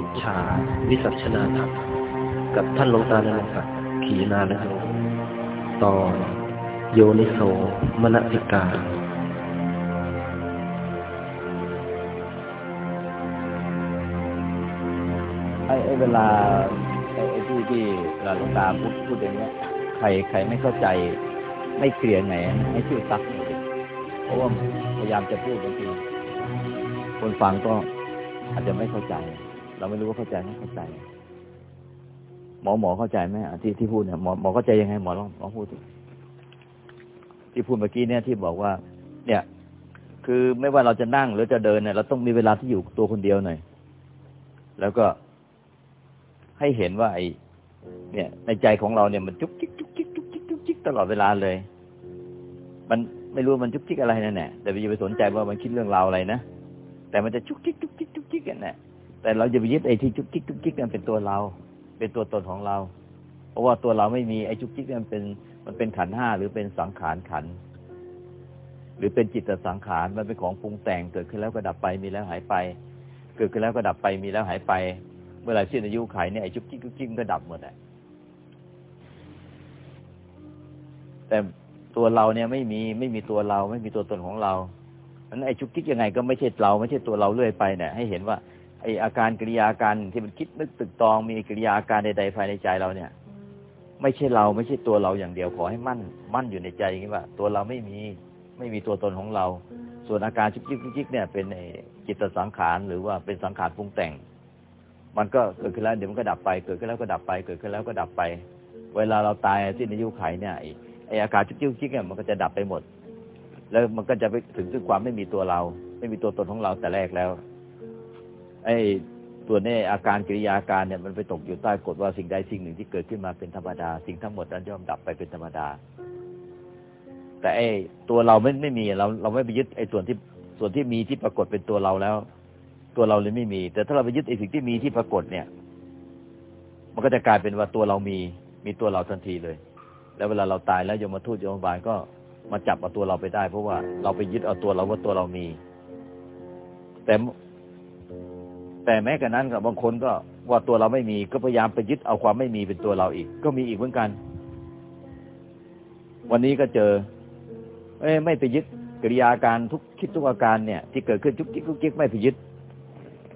ปุจฉาวิสัชนาธรรมกับท่านหลวงตาในศักดิ์ขีนานะตอนโยนิโสมนสิกาไอ้เวลาไอ้ที่ที่เวลาหลวงตาพูดพูดอย่างเงี้ยใครใครไม่เข้าใจไม่เคลียร์ไงให้ชื่อซักหน่อยดิเพราะว่าพยายามจะพูดบางทีคนฟังก็อาจจะไม่เข้าใจ เราไม่รู้ว่าเข้าใจไหมเข้าใจ หมอหมอเข้าใจไหมที่ที่พูดเนี่ยหมอหมอเข้าใจยังไงหมอลองลองพูดดิที่พูดเมื่อกี้เนี่ยที่บอกว่า เนี่ย คือไม่ว่าเราจะนั่งหรือจะเดินเนี่ยเราต้องมีเวลาที่อยู่ตัวคนเดียวหน่อยแล้วก็ให้เห็นว่าไอ้เนี่ย ในใจของเราเนี่ยมันจุกจิกจุกจิกจุกจิกจุกจิกตลอดเวลาเลย มันไม่รู้มันจุกจิกอะไรนั่นแหละแต่อย่าไปสนใจว่ามันคิดเรื่องราวอะไรนะแต่มันจะจุกจิกจุกจิกจุกจิกกันแหละ แต่เราจะไปยึดไอ้ที่จุกจิกจุกจิกนั่นเป็นตัวเรา เป็นตัวตนของเรา เพราะว่าตัวเราไม่มีไอ้จุกจิกนั่นเป็นมันเป็นขันห้าหรือเป็นสังขารขัน หรือเป็นจิตสังขารมันเป็นของปรุงแต่งเกิดขึ้นแล้วก็ดับไปมีแล้วหายไป เกิดขึ้นแล้วก็ดับไปมีแล้วหายไป เมื่อไรสิ้นอายุไขเนี่ยไอ้จุกจิกจุกจิกก็ดับหมดแหละแต่ตัวเราเนี่ยไม่มีไม่มีตัวเราไม่มีตัวตนของเรานั้นไอ้จุกจิกยังไงก็ไม่ใช่เราไม่ใช่ตัวเราเรื่อยไปเนี่ยให้เห็นว่า ไออาการกิริยาการที่มันคิดนึกตึกตอง มีกิริยาการใดๆภายในใจเราเนี่ย ไม่ใช่เราไม่ใช่ตัวเราอย่างเดียวขอให้มั่น มั่นอยู่ในใจอย่างนี้ว่า ตัวเราไม่มีไม่มีตัวตนของเรา ส่วนอาการจุกจิกจุกจิกเนี่ยเป็นจิตสังขารหรือว่าเป็นสังขารปรุงแต่ง มันก็เกิดขึ้นแล้วเดี๋ยวมันก็ดับไปเกิดขึ้นแล้วก็ดับไป เกิดขึ้นแล้วก็ดับไป เวลาเราตายที่ในยุไขเนี่ยไออาการจุกจิกจุกจิกเนี่ยมันก็จะดับไปหมด แล้วมันก็จะไปถึงซึ่งความไม่มีตัวเรา ไม่มีตัวตนของเราแต่แรกแล้ว ไอ้ตัวนี้อาการกิริยาการเนี่ยมันไปตกอยู่ใต้กฎว่าสิ่งใดสิ่งหนึ่งที่เกิดขึ้นมาเป็นธรรมดา สิ่งทั้งหมดนั้นย่อมดับไปเป็นธรรมดา แต่ไอ้ตัวเราไม่ไม่มีเราเราไม่ไปยึดไอ้ส่วนที่ส่วนที่มีที่ปรากฏเป็นตัวเราแล้ว ตัวเราเลยไม่มี แต่ถ้าเราไปยึดไอ้สิ่งที่มีที่ปรากฏเนี่ย มันก็จะกลายเป็นว่าตัวเรามีมีตัวเราทันทีเลย แล้วเวลาเราตายแล้วยมทูตยมบาลก็มาจับเอาตัวเราไปได้ เพราะว่าเราไปยึดเอาตัวเราว่าตัวเรามี แต่ แต่แม้กระนั้นกับบางคนก็ว่าตัวเราไม่มีก็พยายามไปยึดเอาความไม่มีเป็นตัวเราอีก ก็มีอีกเหมือนกัน วันนี้ก็เจอ เอ้ไม่ไปยึดกิริยาการทุกคิดทุกอาการเนี่ย ที่เกิดขึ้นทุกจิกทุกจิกไม่ไปยึด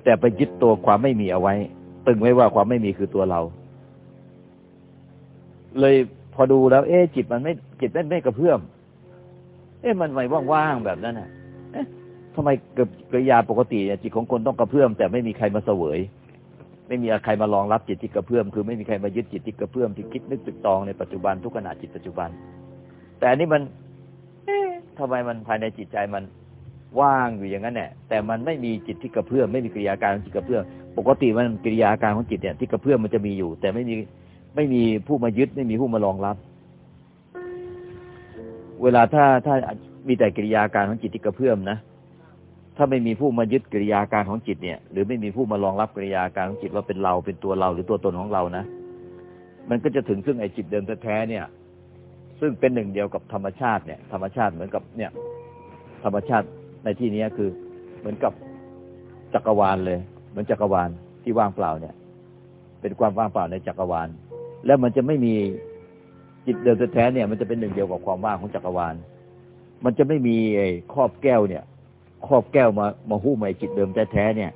แต่ไปยึดตัวความไม่มีเอาไว้ ตึงไว้ว่าความไม่มีคือตัวเรา เลยพอดูแล้ว เอ๊จิตมันไม่จิตไม่ไม่กระเพื่อม เอ๊ะมันไม่ว่างๆแบบนั้นน่ะเอ๊ะ ทำไมกิริยาปกติจิตของคนต้องกระเพื่อมแต่ไม่มีใครมาเสวย ไม่มีใครมารองรับจิตที่กระเพื่อมคือไม่มีใครมายึดจิตที่กระเพื่อมที่คิดนึกตึกตองในปัจจุบันทุกขณะจิตปัจจุบัน แต่อันนี้มันทำไมมันภายในจิตใจมันว่างอยู่อย่างนั้นเนี่ยแต่มันไม่มีจิตที่กระเพื่อมไม่มีกิริยาการจิตกระเพื่อมปกติมันกิริยาการของจิตเนี่ยที่กระเพื่อมมันจะมีอยู่ แต่ไม่มีไม่มีผู้มายึดไม่มีผู้มารองรับ เวลาถ้าถ้ามีแต่กิริยาการของจิตที่กระเพื่อมนะ ถ้าไม่มีผู้มายึดกิริยาการของจิตเนี่ย หรือไม่มีผู้มารองรับกิริยาการของจิตว่าเป็นเราเป็นตัวเราหรือตัวตนของเรานะ มันก็จะถึงซึ่งไอ้จิตเดิมแท้ๆเนี่ย ซึ่งเป็นหนึ่งเดียวกับธรรมชาติเนี่ย ธรรมชาติเหมือนกับเนี่ย ธรรมชาติในที่นี้คือ เหมือนกับจักรวาลเลย เหมือนจักรวาลที่ว่างเปล่าเนี่ย เป็นความว่างเปล่าในจักรวาล แล้วมันจะไม่มีจิตเดิมแท้เนี่ย มันจะเป็นหนึ่งเดียวกับความว่างของจักรวาล มันจะไม่มีไอ้ครอบแก้วเนี่ย ครอบแก้วมามาหู้ใหม่จิตเดิมแท้ๆเนี่ย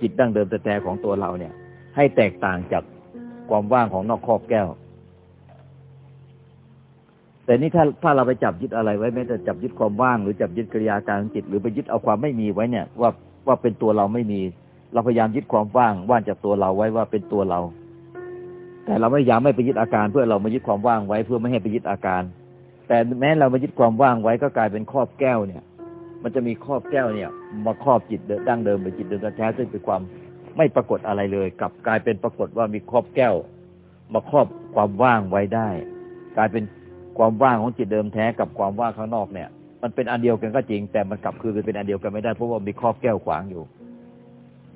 จิตดั้งเดิมแท้ๆของตัวเราเนี่ย ให้แตกต่างจากความว่างของนอกครอบแก้ว แต่นี่ถ้าถ้าเราไปจับยึดอะไรไว้แม้แต่จับยึดความว่างหรือจับยึดกิริยาการของจิต หรือไปยึดเอาความไม่มีไว้เนี่ย ว่าว่าเป็นตัวเราไม่มี เราพยายามยึดความว่างว่างจากตัวเราไว้ว่าเป็นตัวเรา แต่เราไม่ยามไม่ไปยึดอาการ เพื่อเรามายึดความว่างไว้เพื่อไม่ให้ไปยึดอาการ แต่แม้เรามายึดความว่างไว้ก็กลายเป็นครอบแก้วเนี่ย มันจะมีครอบแก้วเนี่ย มาครอบจิตดั้งเดิมเป็นจิตเดิมแท้ซึ่งเป็นความไม่ปรากฏอะไรเลยกลับกลายเป็นปรากฏว่ามีครอบแก้ว มาครอบความว่างไว้ได้ กลายเป็นความว่างของจิตเดิมแท้กับความว่างข้างนอกเนี่ย มันเป็นอันเดียวกันก็จริง แต่มันกลับคือเป็นอันเดียวกันไม่ได้เพราะว่ามีครอบแก้วขวางอยู่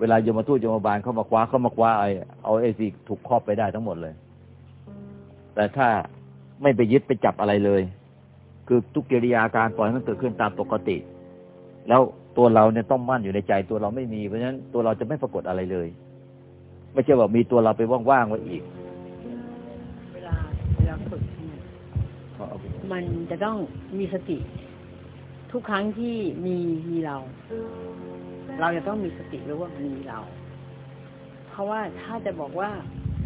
เวลาโยมทูตโยมบาลเข้ามาคว้าเข้ามาคว้าไอเอาไอซีถูกครอบไปได้ทั้งหมดเลย แต่ถ้าไม่ไปยึดไปจับอะไรเลย คือทุกกิริยาการปล่อยมันเกิดขึ้นตามปกติ แล้วตัวเราเนี่ยต้องมั่นอยู่ในใจ ตัวเราไม่มีเพราะฉะนั้นตัวเราจะไม่ปรากฏอะไรเลย ไม่ใช่ว่ามีตัวเราไปว่างๆไว้อีก เวลาเวลาฝึกเนี่ยมันจะต้องมีสติ ทุกครั้งที่มีมีเรา เราจะต้องมีสติรู้ว่ามันมีเรา เพราะว่าถ้าจะบอกว่า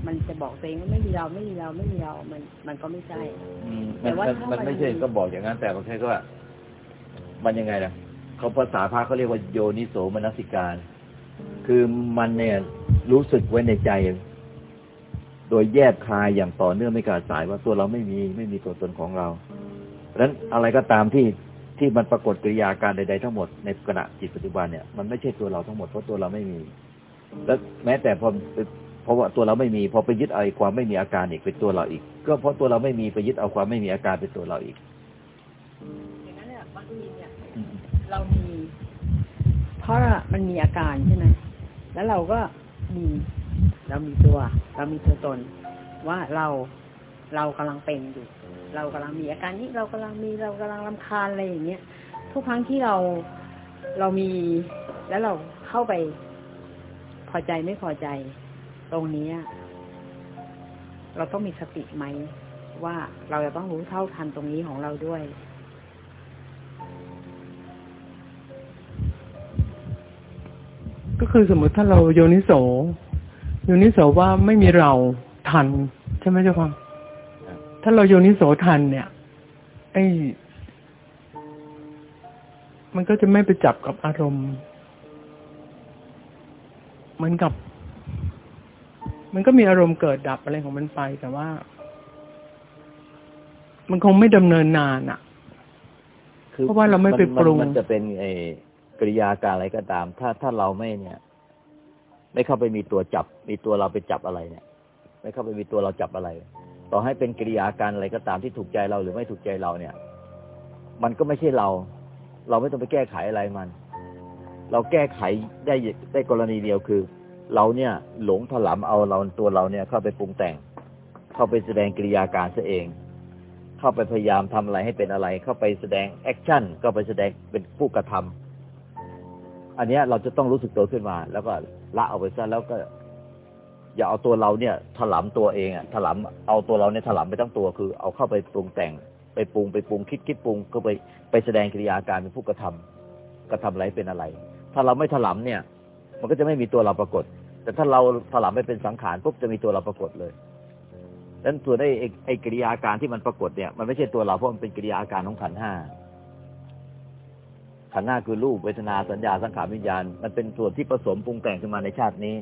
มันจะบอกตัวเองว่าไม่มีเราไม่มีเราไม่มีเรา มันมันก็ไม่ใช่อืมแต่มันว่ามันถ้ามันมันไม่ใช่มีก็บอกอย่างนั้นแต่บางทีก็ว่ามันยังไงนะ เขาภาษาพระเขาเรียกว่าโยนิโสมนสิการ คือมันเนี่ยรู้สึกไว้ในใจ โดยแยบคายอย่างต่อเนื่องไม่ขาดสายว่าตัวเราไม่มีไม่มีตัวตนของเราเพราะฉะนั้นอะไรก็ตามที่ที่มันปรากฏกิริยาการใดๆทั้งหมดในขณะจิตปัจจุบันเนี่ยมันไม่ใช่ตัวเราทั้งหมดเพราะตัวเราไม่มี แล้วแม้แต่พอเพราะว่าตัวเราไม่มีพอไปยึดเอาความไม่มีอาการอีกเป็นตัวเราอีก ก็เพราะตัวเราไม่มีไปยึดเอาความไม่มีอาการเป็นตัวเราอีก เรามี เพราะมันมีอาการใช่ไหมแล้วเราก็มีเรามีตัว เรามีตัวตน ว่าเราเรากำลังเป็นอยู่ เรากำลังมีอาการนี้เรากำลังมีเรากำลังรำคาญอะไรอย่างเงี้ยทุกครั้งที่เราเรามีแล้วเราเข้าไปพอใจไม่พอใจ ตรงนี้เราต้องมีสติไหม ว่าเราจะต้องรู้เท่าทันตรงนี้ของเราด้วย ก็คือสมมติถ้าเราโยนิโสโยนิโสว่าไม่มีเราทัน ใช่ไหมเจ้าค่ะถ้าเราโยนิโสทันเนี่ย ไอ้มันก็จะไม่ไปจับกับอารมณ์ เหมือนกับ มันก็มีอารมณ์เกิดดับอะไรของมันไป แต่ว่า มันคงไม่ดำเนินนานอะคือเพราะว่าเราไม่ไปปรุงมันจะเป็นไอ กริยาการอะไรก็ตาม ถ้าถ้าเราไม่เนี่ย ไม่เข้าไปมีตัวจับ มีตัวเราไปจับอะไรเนี่ย ไม่เข้าไปมีตัวเราจับอะไร ต่อให้เป็นกิริยาการอะไรก็ตามที่ถูกใจเราหรือไม่ถูกใจเราเนี่ย มันก็ไม่ใช่เรา เราไม่ต้องไปแก้ไขอะไรมัน เราแก้ไขได้ได้กรณีเดียวคือ เราเนี่ย หลงถลำเอาเราตัวเราเนี่ย เข้าไปปรุงแต่ง เข้าไปแสดงกิริยาการซะเองเข้าไปพยายามทำอะไรให้เป็นอะไร เข้าไปแสดง action ก็ไปแสดงเป็นผู้กระทำ อันนี้เราจะต้องรู้สึกตัวขึ้นมา แล้วก็ละออกไปซะแล้วก็ อย่าเอาตัวเราเนี่ย ถลำตัวเองอะถลำเอาตัวเราเนี่ยถลำไปทั้งตัวคือ เอาเข้าไปปรุงแต่ง ไปปรุงไปปรุงคิดคิดปรุงก็ไปไปแสดงกิริยาการเป็นผู้กระทำกระทำอะไรเป็นอะไร ถ้าเราไม่ถลำเนี่ย มันก็จะไม่มีตัวเราปรากฏ แต่ถ้าเราถลำไปเป็นสังขารปุ๊บจะมีตัวเราปรากฏเลยดังนั้นตัวได้ไอ้ไอ้กิริยาการที่มันปรากฏเนี่ยมันไม่ใช่ตัวเราเพราะมันเป็นกิริยาการของขันห้า ขันธ์ห้าคือรูปเวทนาสัญญาสังขารวิญญาณ มันเป็นส่วนที่ผสมปรุงแต่งขึ้นมาในชาตินี้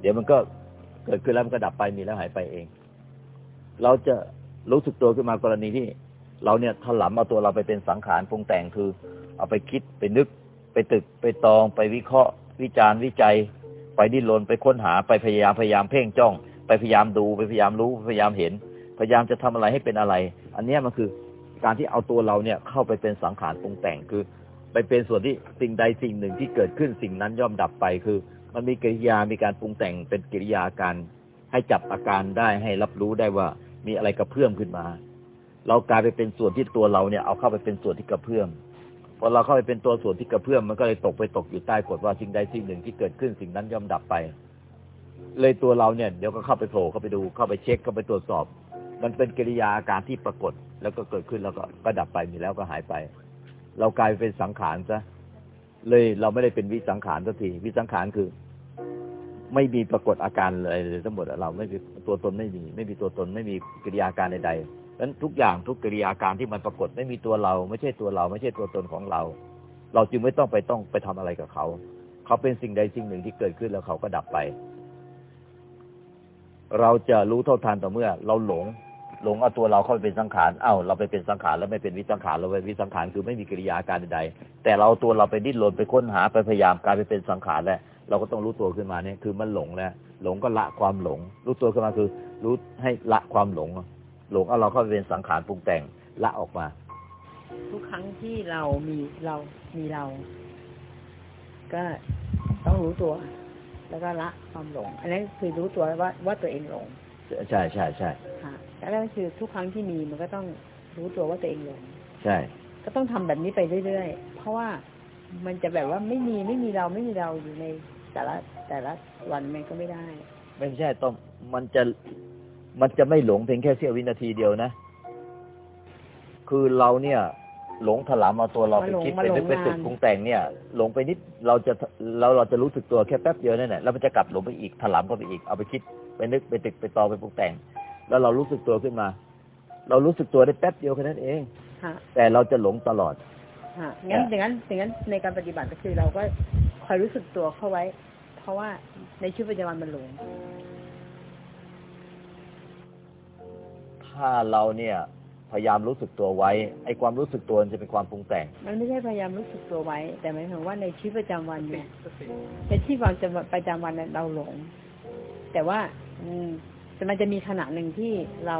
เดี๋ยวมันก็เกิดขึ้นแล้วมันก็ดับไปมีแล้วหายไปเอง เราจะรู้สึกตัวขึ้นมากรณีที่ เราเนี่ยถลำเอาตัวเราไปเป็นสังขารปรุงแต่งคือ เอาไปคิดไปนึก ไปตึกไปตองไปวิเคราะห์ วิจารณ์วิจัย ไปดิ้นรนไปค้นหาไปพยายามพยายามเพ่งจ้อง ไปพยายามดูไปพยายามรู้พยายามเห็น พยายามจะทำอะไรให้เป็นอะไร อันนี้มันคือการที่เอาตัวเราเนี่ยเข้าไปเป็นสังขารปรุงแต่งคือ ไปเป็นส่วนที่สิ่งใดสิ่งหนึ่งที่เกิดขึ้นสิ่งนั้นย่อมดับไปคือ มันมีกิริยามีการปรุงแต่งเป็นกิริยาการ ให้จับอาการได้ให้รับรู้ได้ว่ามีอะไรกระเพื่อมขึ้นมา เรากลายไปเป็นส่วนที่ตัวเราเนี่ยเอาเข้าไปเป็นส่วนที่กระเพื่อมพอเราเข้าไปเป็นตัวส่วนที่กระเพื่อมมันก็เลยตกไปตกอยู่ใต้กฎว่าสิ่งใดสิ่งหนึ่งที่เกิดขึ้นสิ่งนั้นย่อมดับไป เลยตัวเราเนี่ยเดี๋ยวก็เข้าไปโผล่เข้าไปดูเข้าไปเช็คเข้าไปตรวจสอบ มันเป็นกิริยาอาการที่ปรากฏ แล้วก็เกิดขึ้นแล้วก็ก็ดับไปมีแล้วก็หายไป เรากลายเป็นสังขารซะเลยเราไม่ได้เป็นวิสังขารสักทีวิสังขารคือ ไม่มีปรากฏอาการเลยเลยทั้งหมดเราไม่มีตัวตนไม่มี ไม่มีตัวตนไม่มีกิริยาการใดๆนั้นทุกอย่างทุกกิริยาการที่มันปรากฏไม่มีตัวเรา ไม่ใช่ตัวเรา ไม่ใช่ตัวตนของเรา เราจึงไม่ต้องไปต้องไปทำอะไรกับเขา เขาเป็นสิ่งใดสิ่งหนึ่งที่เกิดขึ้นแล้วเขาก็ดับไป เราจะรู้เท่าทันต่อเมื่อ เราหลง หลงเอาตัวเราเข้าไปเป็นสังขารเอ้าเราไปเป็นสังขารแล้วไม่เป็นวิสังขารเราเป็นวิสังขารคือไม่มีกิริยาการใดๆแต่เราเอาตัวเราไปดิ้นรนไปค้นหาไปพยายามกลายไปเป็นสังขารแล้วเราก็ต้องรู้ตัวขึ้นมาเนี่ยคือมันหลงแล้วหลงก็ละความหลง รู้ตัวขึ้นมาคือ รู้ให้ละความหลง หลงเอาเราเข้าไปเป็นสังขารปรุงแต่งละออกมา ทุกครั้งที่เรามีเรามีเรา ก็ต้องรู้ตัว แล้วก็ละความหลง อันนั้นคือรู้ตัวว่าว่าตัวเองหลง ใช่ใช่ใช่ค่ะแล้วก็คือทุกครั้งที่มีมันก็ต้องรู้ตัวว่าตัวเองหลงใช่ ก็ต้องทำแบบนี้ไปเรื่อยๆ เพราะว่ามันจะแบบว่าไม่มีไม่มีเราไม่มีเราอยู่ในแต่ละแต่ละวันมันก็ไม่ได้ ไม่ใช่ต้องมันจะมันจะไม่หลงเพียงแค่เสี้ยววินาทีเดียวนะ คือเราเนี่ย หลงถลำเอาตัวเราไปมาหลงคิดมาไปหลงนึกไปตึกนานปรุงแต่งเนี่ย หลงไปนิดเราจะเราเราจะรู้สึกตัวแค่แป๊บเดียวนั่นแหละแล้วมันจะกลับหลงไปอีกถลำเข้าไปอีกเอาไปคิด ไปนึกไปตึกไปตอไปปรุงแต่ง แล้วเรารู้สึกตัวขึ้นมา เรารู้สึกตัวได้แป๊บเดียวแค่นั้นเองฮะแต่เราจะหลงตลอดฮะงั้นอะอย่างนั้นอย่างนั้นในการปฏิบัติก็คือเราก็คอยรู้สึกตัวเข้าไว้ เพราะว่าในชีวิตประจำวันมันหลง ถ้าเราเนี่ย พยายามรู้สึกตัวไว้ ไอ้ความรู้สึกตัวมันจะเป็นความปรุงแต่ง มันไม่ใช่พยายามรู้สึกตัวไว้ แต่หมายถึงว่าในชีวิตประจำวันเนี่ยในที่วางจำประจำวันเนี่ยเราหลง แต่ว่า อืมแต่มันจะมีขณะหนึ่งที่เรา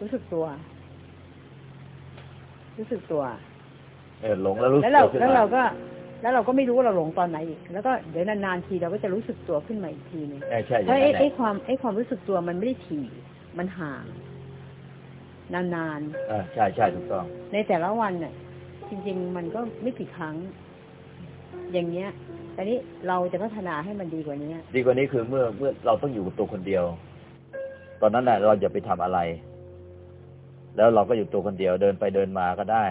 รู้สึกตัว รู้สึกตัว เออหลงแล้วรู้สึแล้กวเราตัวขึ้นแล้วมาเราก็ แล้วเราก็ไม่รู้ว่าเราหลงตอนไหนอีก แล้วก็เดี๋ยวนานๆทีเราก็จะรู้สึกตัวขึ้นมาอีกทีหนึงเออใช่อเพย่างราะนั้ไอ้นแหไอ้ละความไอ้ความรู้สึกตัวมันไม่ได้ถี่มันห่างนานเออใช่ใช่ถูกต้องๆในแต่ละวันเนี่ยจริง ๆ มันก็ไม่กี่ครั้ง อย่างเงี้ย แต่นี้เราจะพัฒนาให้มันดีกว่านี้ ดีกว่านี้คือเมื่อเมื่อเราต้องอยู่กับตัวคนเดียว ตอนนั้นแหละเราอย่าไปทำอะไร แล้วเราก็อยู่ตัวคนเดียวเดินไปเดินมาก็ได้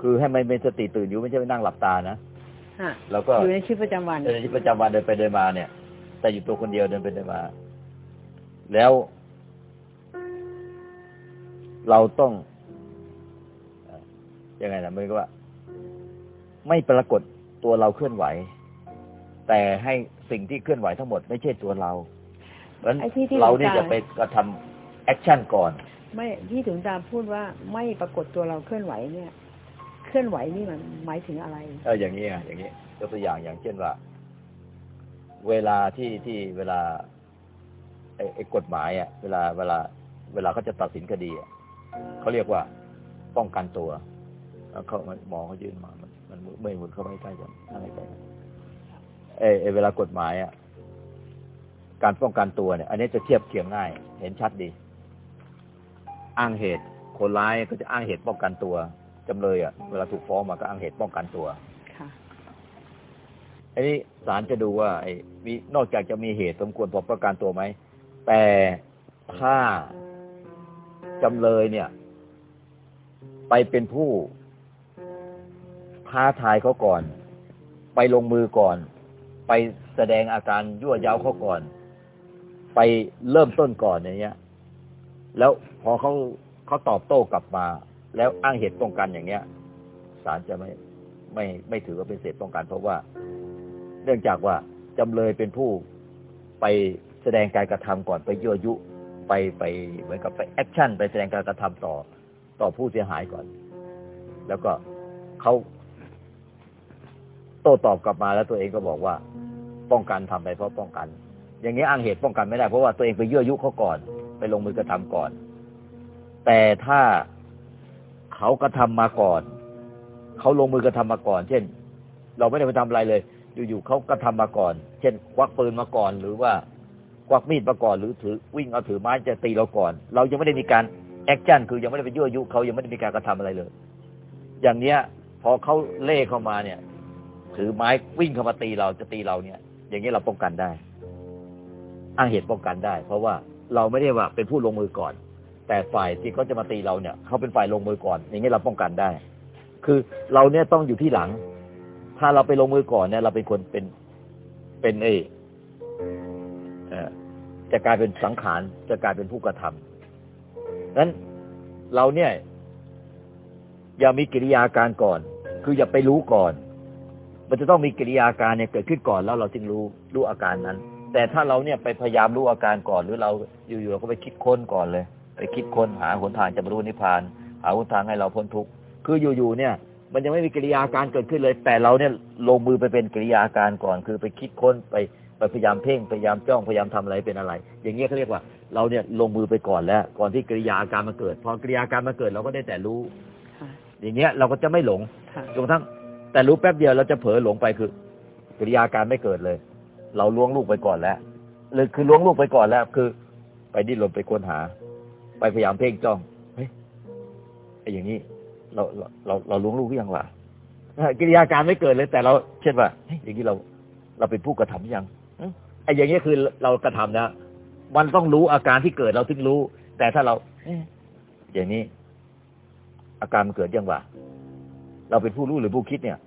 คือให้มันเป็นสติตื่นอยู่ไม่ใช่ไปนั่งหลับตานะฮะแล้วก็อยู่ในชีวิตประจำวันในชีวิตประจำวันเดินไปเดินมาเนี่ย แต่อยู่ตัวคนเดียวเดินไปเดินมา แล้ว เราต้องเอ่อยังไงนะมันก็ว่า ไม่ปรากฏตัวเราเคลื่อนไหว แต่ให้สิ่งที่เคลื่อนไหวทั้งหมดไม่ใช่ตัวเราเพราะฉะนั้นไอ้ที่ที่เราเนี่ยหลวงตาจะไปกระทำแอคชั่นก่อน ไม่ที่ถึงตามพูดว่าไม่ปรากฏตัวเราเคลื่อนไหวเนี่ย เคลื่อนไหวนี่มันหมายถึงอะไรเอออย่างนี้ไงอย่างนี้ยกตัวอย่างอย่างเช่นว่า เวลาที่ที่เวลาไอ้ไอ้กฎหมายอะ เวลาเวลา เวลาเขาจะตัดสินคดีอะเขาเรียกว่าป้องกันตัวแล้วเขาหมอเขายื่นมา มันมันไม่หมุนเข้าไปใกล้กันอะไรไปเออเออเวลากฎหมายอะการป้องกันตัวเนี่ย อันนี้จะเทียบเคียงง่าย เห็นชัดดี อ้างเหตุ คนร้ายก็จะอ้างเหตุป้องกันตัวจำเลยอะเวลาถูกฟ้องมาก็อ้างเหตุป้องกันตัวค่ะอันนี้ศาลจะดูว่าไอ้มีนอกจากจะมีเหตุสมควรพอประกันตัวไหม แต่ถ้าจำเลยเนี่ย ไปเป็นผู้ ท้าทายเขาก่อน ไปลงมือก่อน ไปแสดงอาการยั่วย้าเขาก่อน ไปเริ่มต้นก่อนอย่างเงี้ย แล้วพอเขาเขาตอบโต้กลับมา แล้วอ้างเหตุป้องกันอย่างเงี้ยศาลจะไม่ไม่ไม่ถือว่าเป็นเศษป้องกัน เพราะว่า เนื่องจากว่าจำเลยเป็นผู้ไปแสดงการกระทำก่อนไปยั่วยุไปไปเหมือนกับไปแอคชั่นไปแสดงการกระทำต่อต่อผู้เสียหายก่อน แล้วก็เขา โต้ตอบกลับมาแล้วตัวเองก็บอกว่า ป้องกันทำไปเพราะป้องกัน อย่างนี้อ้างเหตุป้องกันไม่ได้เพราะว่าตัวเองไปยั่วยุเขาก่อน ไปลงมือกระทำก่อน แต่ถ้าเขากระทำมาก่อนเขาลงมือกระทำมาก่อน เช่น เราไม่ได้ไปทำอะไรเลย อยู่ๆเขากระทำมาก่อน เช่น ควักปืนมาก่อน หรือว่าควักมีดมาก่อน หรือถือวิ่งเอาถือไม้จะตีเราก่อน เรายังไม่ได้มีการแอคชั่นคือยังไม่ได้ไปยั่วยุเขายังไม่ได้มีการกระทำอะไรเลย อย่างเนี้ย พอเขาเล่เข้ามาเนี่ย ถือไม้วิ่งเข้ามาตีเราจะตีเราเนี่ย อย่างนี้เราป้องกันได้ อ้างเหตุป้องกันได้ เพราะว่าเราไม่ได้ว่าเป็นผู้ลงมือก่อน แต่ฝ่ายที่เขาจะมาตีเราเนี่ยเขาเป็นฝ่ายลงมือก่อน อย่างนี้เราป้องกันได้ คือเราเนี่ยต้องอยู่ที่หลัง ถ้าเราไปลงมือก่อนเนี่ย เราเป็นคนเป็นเป็นเอ่อจะกลายเป็นสังขารจะกลายเป็นผู้กระทำนั้นเราเนี่ย อย่ามีกิริยาการก่อน คืออย่าไปรู้ก่อน มันจะต้องมีกิริยาการเนี่ยเกิดขึ้นก่อนแล้วเราจึงรู้รู้อาการนั้น แต่ถ้าเราเนี่ยไปพยายามรู้อาการก่อน หรือเราอยู่ๆเราก็ไปคิดค้นก่อนเลย ไปคิดค้นหาหนทางจะบรรลุนิพพาน หาหนทางให้เราพ้นทุกข์คืออยู่ๆเนี่ย มันยังไม่มีกิริยาการเกิดขึ้นเลย แต่เราเนี่ยลงมือไปเป็นกิริยาการก่อน คือไปคิดค้นไปไปพยายามเพ่งพยายามจ้องพยายามทำอะไรเป็นอะไร อย่างเงี้ยเขาเรียกว่า เราเนี่ยลงมือไปก่อนแล้ว ก่อนที่กิริยาอาการมาเกิด พอกิริยาอาการมาเกิดเราก็ได้แต่รู้ค่ะอย่างเงี้ยเราก็จะไม่หลงค่ะจนกระทั่ง แต่รู้แป๊บเดียวเราจะเผลอหลงไปคือ กิริยาการไม่เกิดเลย เราล้วงลูกไปก่อนแล้วเลยคือล้วงลูกไปก่อนแล้ว คือ ไปดิ้นรนไปค้นหา ไปพยายามเพ่งจ้องเฮ้ยไอ้อย่างนี้ เราเราเราเราล้วงลูกหรือยังวะกิริยาการไม่เกิดเลย แต่เราเช่นว่าเฮ้อย่างนี้เรา เราเป็นผู้กระทำยังไอ้อย่างเงี้คือเรากระทำนะมันต้องรู้อาการที่เกิดเราถึงรู้ แต่ถ้าเราเอ๊ะอย่างนี้ อาการมันเกิดยังวะ เราเป็นผู้รู้หรือผู้คิดเนี่ย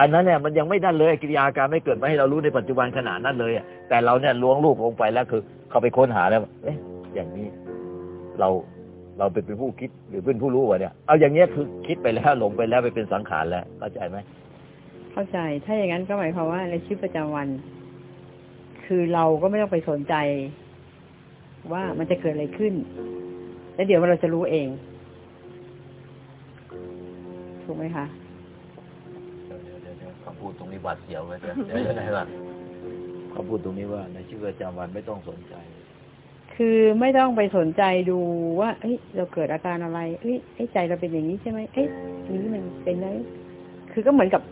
อันนั้นเนี่ยมันยังไม่ได้เลยกิริยาการไม่เกิดมาให้เรารู้ในปัจจุบันขณะนั้นเลยแต่เราเนี่ยล้วงลูกลงไปแล้วคือ เขาไปค้นหาแล้วเอ๊ะอย่างนี้เราเราเป็นเป็นผู้คิดหรือเป็นผู้รู้วะเนี่ย เอาอย่างเงี้ยคือคิดไปแล้วหลงไปแล้วไปเป็นสังขารแล้วเข้าใจไหมเข้าใจ ถ้าอย่างนั้นก็หมายความว่าในชีวิตประจำวัน คือเราก็ไม่ต้องไปสนใจ ว่ามันจะเกิดอะไรขึ้น แล้วเดี๋ยวเราจะรู้เอง ถูกไหมคะคำพูดตรงนี้บาดเสียวเลยเดี๋ยวเดี๋ยวได้ว่าคำพูดตรงนี้ว่าในชีวิตประจำวันไม่ต้องสนใจ คือไม่ต้องไปสนใจดูว่าเฮ้ยเราเกิดอาการอะไรเฮ้ยเอ้ยใจเราเป็นอย่างนี้ใช่ไหมเอ้ยอันนี้มันเป็นอะไรคือก็เหมือนกับ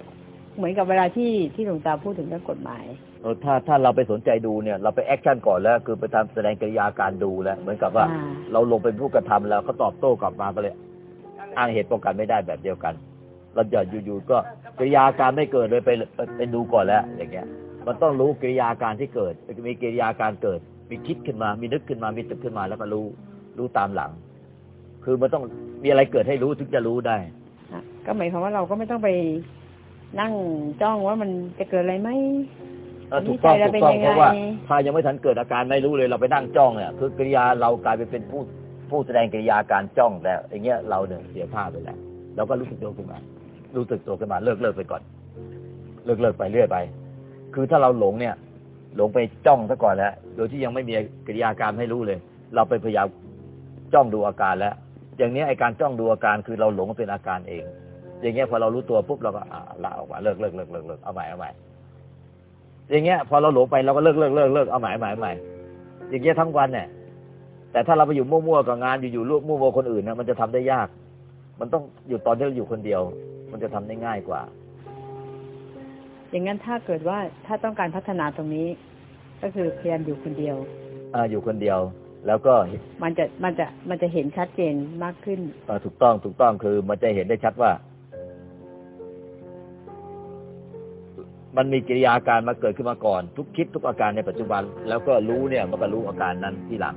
เหมือนกับเวลาที่ที่หลวงตาพูดถึงเรื่องกฎหมายเออถ้าถ้าเราไปสนใจดูเนี่ย เราไปแอคชั่นก่อนแล้ว คือไปทำแสดงกิริยาการดูแล้ว เหมือนกับว่าอ่าเราลงเป็นผู้กระทำแล้วเขาตอบโต้กลับมาก็เลย อ้างเหตุป้องกันไม่ได้แบบเดียวกันเราจะอยู่ๆก็กิริยาการไม่เกิดเลยไปไปไปดูก่อนแล้วอย่างเงี้ย มันต้องรู้กิริยาการที่เกิด มีกิริยาการเกิด มีคิดขึ้นมา มีนึกขึ้นมา มีตึกขึ้นมาแล้วก็รู้รู้ตามหลัง คือมันต้องมีอะไรเกิดให้รู้ถึงจะรู้ได้อะก็หมายความว่าเราก็ไม่ต้องไปนั่งจ้องว่ามันจะเกิดอะไรไหมเออถูกต้องนิสัยเราถูเป็นกต้องยังไงเพราะว่าถ้ายังไม่ทันเกิดอาการไม่รู้เลยเราไปนั่งจ้องเนี่ยคือกิริยาเรากลายไปเป็นผู้ ผู้แสดงกิริยาการจ้องแล้วอย่างเงี้ยเราเนี่ยเสียท่าไปแล้วเราก็รู้สึกตัวขึ้นมา รู้สึกตัวขึ้นมาเลิกเลิกไปก่อน เลิกเลิกไปเรื่อยไป คือถ้าเราหลงเนี่ย หลงไปจ้องซะก่อนแล้ว โดยที่ยังไม่มีกิริยาการให้รู้เลย เราไปพยายามจ้องดูอาการแล้ว อย่างเนี้ยไอการจ้องดูอาการคือเราหลงเป็นอาการเอง อย่างเงี้ยพอเรารู้ตัวปุ๊บเราก็อ่าละออกมาเลิกเลิกเลิกเลิกเลิกเอาใหม่เอาใหม่อย่างเงี้ยพอเราหลงไปเราก็เลิกเลิกเลิกเลิกเอาใหม่เอาใหม่เอาใหม่อย่างเงี้ยทั้งวันเนี่ย แต่ถ้าเราไปอยู่มั่วๆกับงานอยู่ๆร่วมมั่วๆคนอื่นนะมันจะทำได้ยาก มันต้องอยู่ตอนที่เราอยู่คนเดียว มันจะทำได้ง่ายกว่า อย่างนั้นถ้าเกิดว่าถ้าต้องการพัฒนาตรงนี้ ก็คือพยายามอยู่คนเดียวอ่าอยู่คนเดียว แล้วก็มันจะมันจะมันจะเห็นชัดเจนมากขึ้นเอ่อถูกต้องถูกต้องคือมันจะเห็นได้ชัดว่า มันมีกิริยาการมาเกิดขึ้นมาก่อน ทุกคิดทุกอาการในปัจจุบัน แล้วก็รู้เนี่ยมันก็รู้อาการนั้นที่หลัง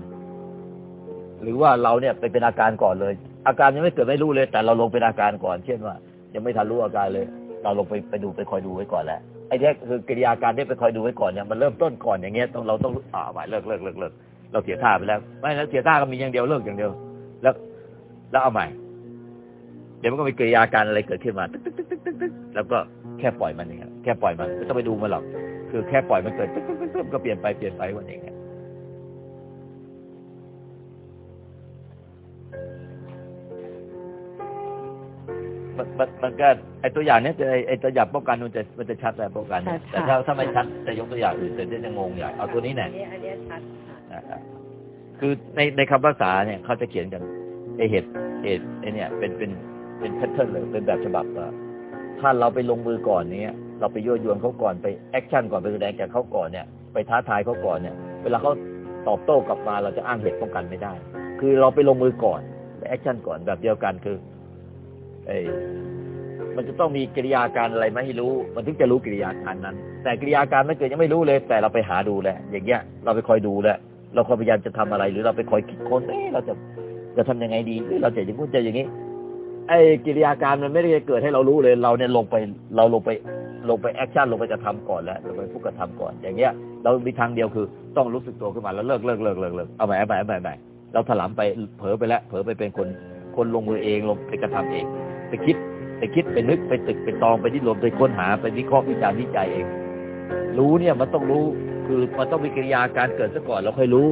หรือว่าเราเนี่ยไปเป็นอาการก่อนเลย อาการยังไม่เกิดไม่รู้เลย แต่เราลงเป็นอาการก่อน เช่นว่า ยังไม่ทันรู้อาการเลย เราลงไปไปดูไปคอยดูไว้ก่อนแล้วไอ้เนี่ยคือกิริยาการที่ไปคอยดูไว้ก่อนเนี่ยมันเริ่มต้นก่อนอย่างเงี้ยต้องเราต้องอ่าไปเลิกเลิกเลิกเลิกเราเสียท่าไปแล้ว ไม่แล้วเสียท่าก็มีอย่างเดียวเลิกอย่างเดียว แล้ว แล้วเอาใหม่ เดี๋ยวมันก็มีกิริยาการอะไรเกิดขึ้นมาตึ๊กตึ๊กตึ๊กตึ๊กตึ๊กแล้วก็แค่ปล่อยมันเองแค่ปล่อยมันไม่ต้องไปดูมันหรอกคือแค่ปล่อยมันเกิดตึ๊กตึ๊กตึ๊กตึ๊กก็เปลี่ยนไปเปลี่ยนไปวันเอย่าง มันมันมันก็ไอตัวอย่างเนี้ยจะไอไอตัวอย่างป้องกันมันจะมันจะชัดแต่ป้องกันเนี่ยชัดค่ะแต่ถ้าถ้าไม่ชัดจะยกตัวอย่างอื่นแต่จะงงใหญ่เอาตัวนี้แหละอันนี้อันนี้ชัดค่ะอ่าคือในในคำภาษาเนี่ยเขาจะเขียนกันไอเหตุเหตุไอเนี่ยเป็นเป็นเป็น pattern เลยเป็นแบบฉบับว่าถ้าเราไปลงมือก่อนเนี้ยเราไปยั่วยวนเขาก่อนไป action ก่อนไปแสดงแก่เขาก่อนเนี่ยไปท้าทายเขาก่อนเนี่ย เวลาเขาตอบโต้กลับมาเราจะอ้างเหตุป้องกันไม่ได้ คือเราไปลงมือก่อนไป action ก่อนแบบเดียวกันคือ ไอมันจะต้องมีกิริยาการอะไรมาให้รู้ มันถึงจะรู้กิริยาการนั้น แต่กิริยาการไม่เกิดยังไม่รู้เลย แต่เราไปหาดูแหละอย่างเงี้ย เราไปคอยดูแหละเราคอยพยายามจะทำอะไร หรือเราไปคอยคิดค้นเอ๊ะเราจะจะทำยังไงดีหรือเราจะอย่างนู้นจะอย่างนี้ ไอ้กิริยาการมันไม่ได้เกิดให้เรารู้เลย เราเนี่ยลงไปเราลงไปลงไป action ลงไปกระทำก่อนแล้วลงไปผู้กระทำก่อน อย่างเงี้ย เรามีทางเดียวคือ ต้องรู้สึกตัวขึ้นมาแล้วเลิกเลิกเลิกเลิกเลิกเอาใหม่เอาใหม่เอาใหม่เราถลำไปเผลอไปแล้วเผลอไปเป็นคนคนลงมือเองลงไปกระทำเอง ไปคิด ไปคิดไปนึกไปตึกไปตองไปดิ้นรนไปค้นหาไปวิเคราะห์วิจารณ์วิจัยเอง รู้เนี่ยมันต้องรู้คือมันต้องมีกิริยาการเกิดซะก่อนแล้วค่อยรู้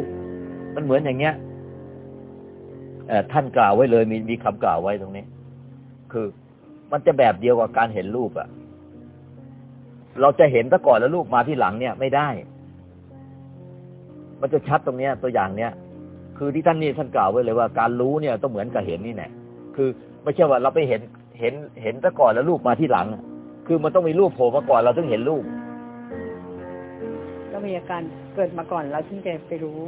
มันเหมือนอย่างเงี้ยอท่านกล่าวไว้เลยมีมีคำกล่าวไว้ตรงนี้ คือมันจะแบบเดียวกับการเห็นรูปอะเราจะเห็นซะก่อนแล้วรูปมาที่หลังเนี่ยไม่ได้ มันจะชัดตรงเนี้ยตัวอย่างเนี้ยคือที่ท่านนี่ท่านกล่าวไว้เลยว่าการรู้เนี่ยต้องเหมือนกับเห็นนี่แหละคือ ไม่ใช่ว่าเราไปเห็นเห็นเห็นซะก่อนแล้วรูปมาที่หลังอะคือมันต้องมีรูปโผล่มาก่อนเราถึงเห็นรูปก็มีอาการเกิดมาก่อนเราถึงจะไปรู้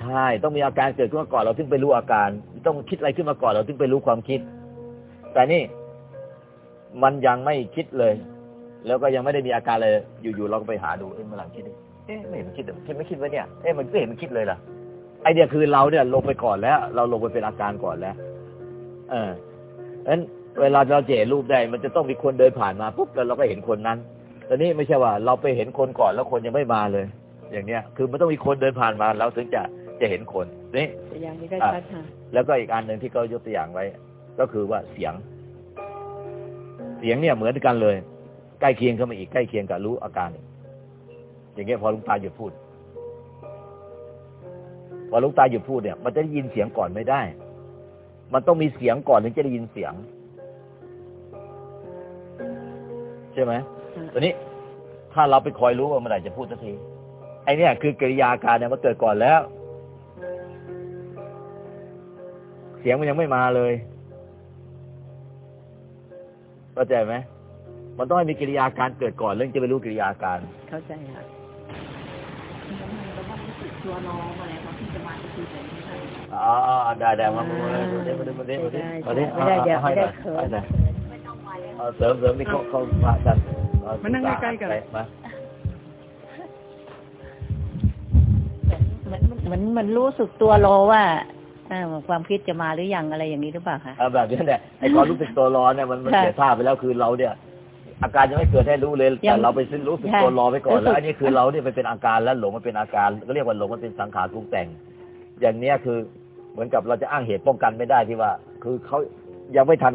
ใช่ ต้องมีอาการเกิดขึ้นมาก่อนเราถึงไปรู้อาการ ต้องคิดอะไรขึ้นมาก่อนเราถึงไปรู้ความคิด แต่นี่มันยังไม่คิดเลย แล้วก็ยังไม่ได้มีอาการเลย อยู่ๆเราก็ไปหาดูเอ๊ะมันหลังคิดดิเอ๊ะไม่เห็นมันคิดเลยคิดไม่คิดวะเนี่ยเอ๊ะมันไม่เห็นมันคิดเลยล่ะไอเดียคือเราเนี่ยลงไปก่อนแล้ว เราลงไปเป็นอาการก่อนแล้ว เออเพราะฉะ นั้นเวลาเราจะเห็นรูปได้ มันจะต้องมีคนเดินผ่านมาปุ๊บแล้วเราก็เห็นคนนั้นตอนนี้ไม่ใช่ว่า เราไปเห็นคนก่อนแล้วคนยังไม่มาเลย อย่างเนี้ย คือมันต้องมีคนเดินผ่านมาเราถึงจะจะเห็นคนนี่ตัวอย่างนี้ก็ชัดค่ะแล้วก็อีกอันหนึ่งที่เขายกตัวอย่างไว้ ก็คือว่าเสียง เสียงเนี่ยเหมือนกันเลย ใกล้เคียงเข้ามาอีกใกล้เคียงกับรู้อาการ อย่างเงี้ยพอลุงตาหยุดพูด พอลุงตาหยุดพูดเนี่ย มันจะได้ยินเสียงก่อนไม่ได้ มันต้องมีเสียงก่อนถึงจะได้ยินเสียง ใช่ไหมค่ะตัวนี้ถ้าเราไปคอยรู้ว่าเมื่อไหร่จะพูดสักทีไอเนี่ยคือกริยาการเนี่ยมันเกิดก่อนแล้ว เสียงมันยังไม่มาเลยเข้าใจไหมมันต้องให้มีกิริยาการเกิดก่อนเรื่องจะไปรู้กิริยาการ เข้าใจค่ะตัวน้องอะไรเขาที่จะมาจะคุยกันที่ไหน อ๋อได้ได้มามามามาดิมาดิมาดิมาดิมาดิไม่ได้เดี๋ยวให้ไม่หได้น่อยเขินให้หน่อยไม่ต้องมาแล้วเอาเสริมเสริมนี่เขาเขาพระกันเอมานั่งใกล้ๆกันมาเหมือนเหมือนเหมือนรู้สึกตัวโลว่าเอ่อความคิดจะมาหรือยังอะไรอย่างนี้หรือเปล่าคะเอาแบบนี้แหละไอ้ความรู้สึกตัวร้อนเนี่ยมันมันค่ะเสียท่าไปแล้วคือเราเนี่ย อาการยังไม่เกิดให้รู้เลยยัแต่งเราไปซื้อรู้สึกค่ะตัวรอไปก่อนรู้สึแล้กวอันนี้คือเราเนี่ยไปเป็นอาการแล้วหลงมันเป็นอาการก็เรียกว่าหลงมันเป็นสังขารปรุงแต่ง อย่างเนี้ยคือ เหมือนกับเราจะอ้างเหตุป้องกันไม่ได้ที่ว่า คือเขายังไม่ทัน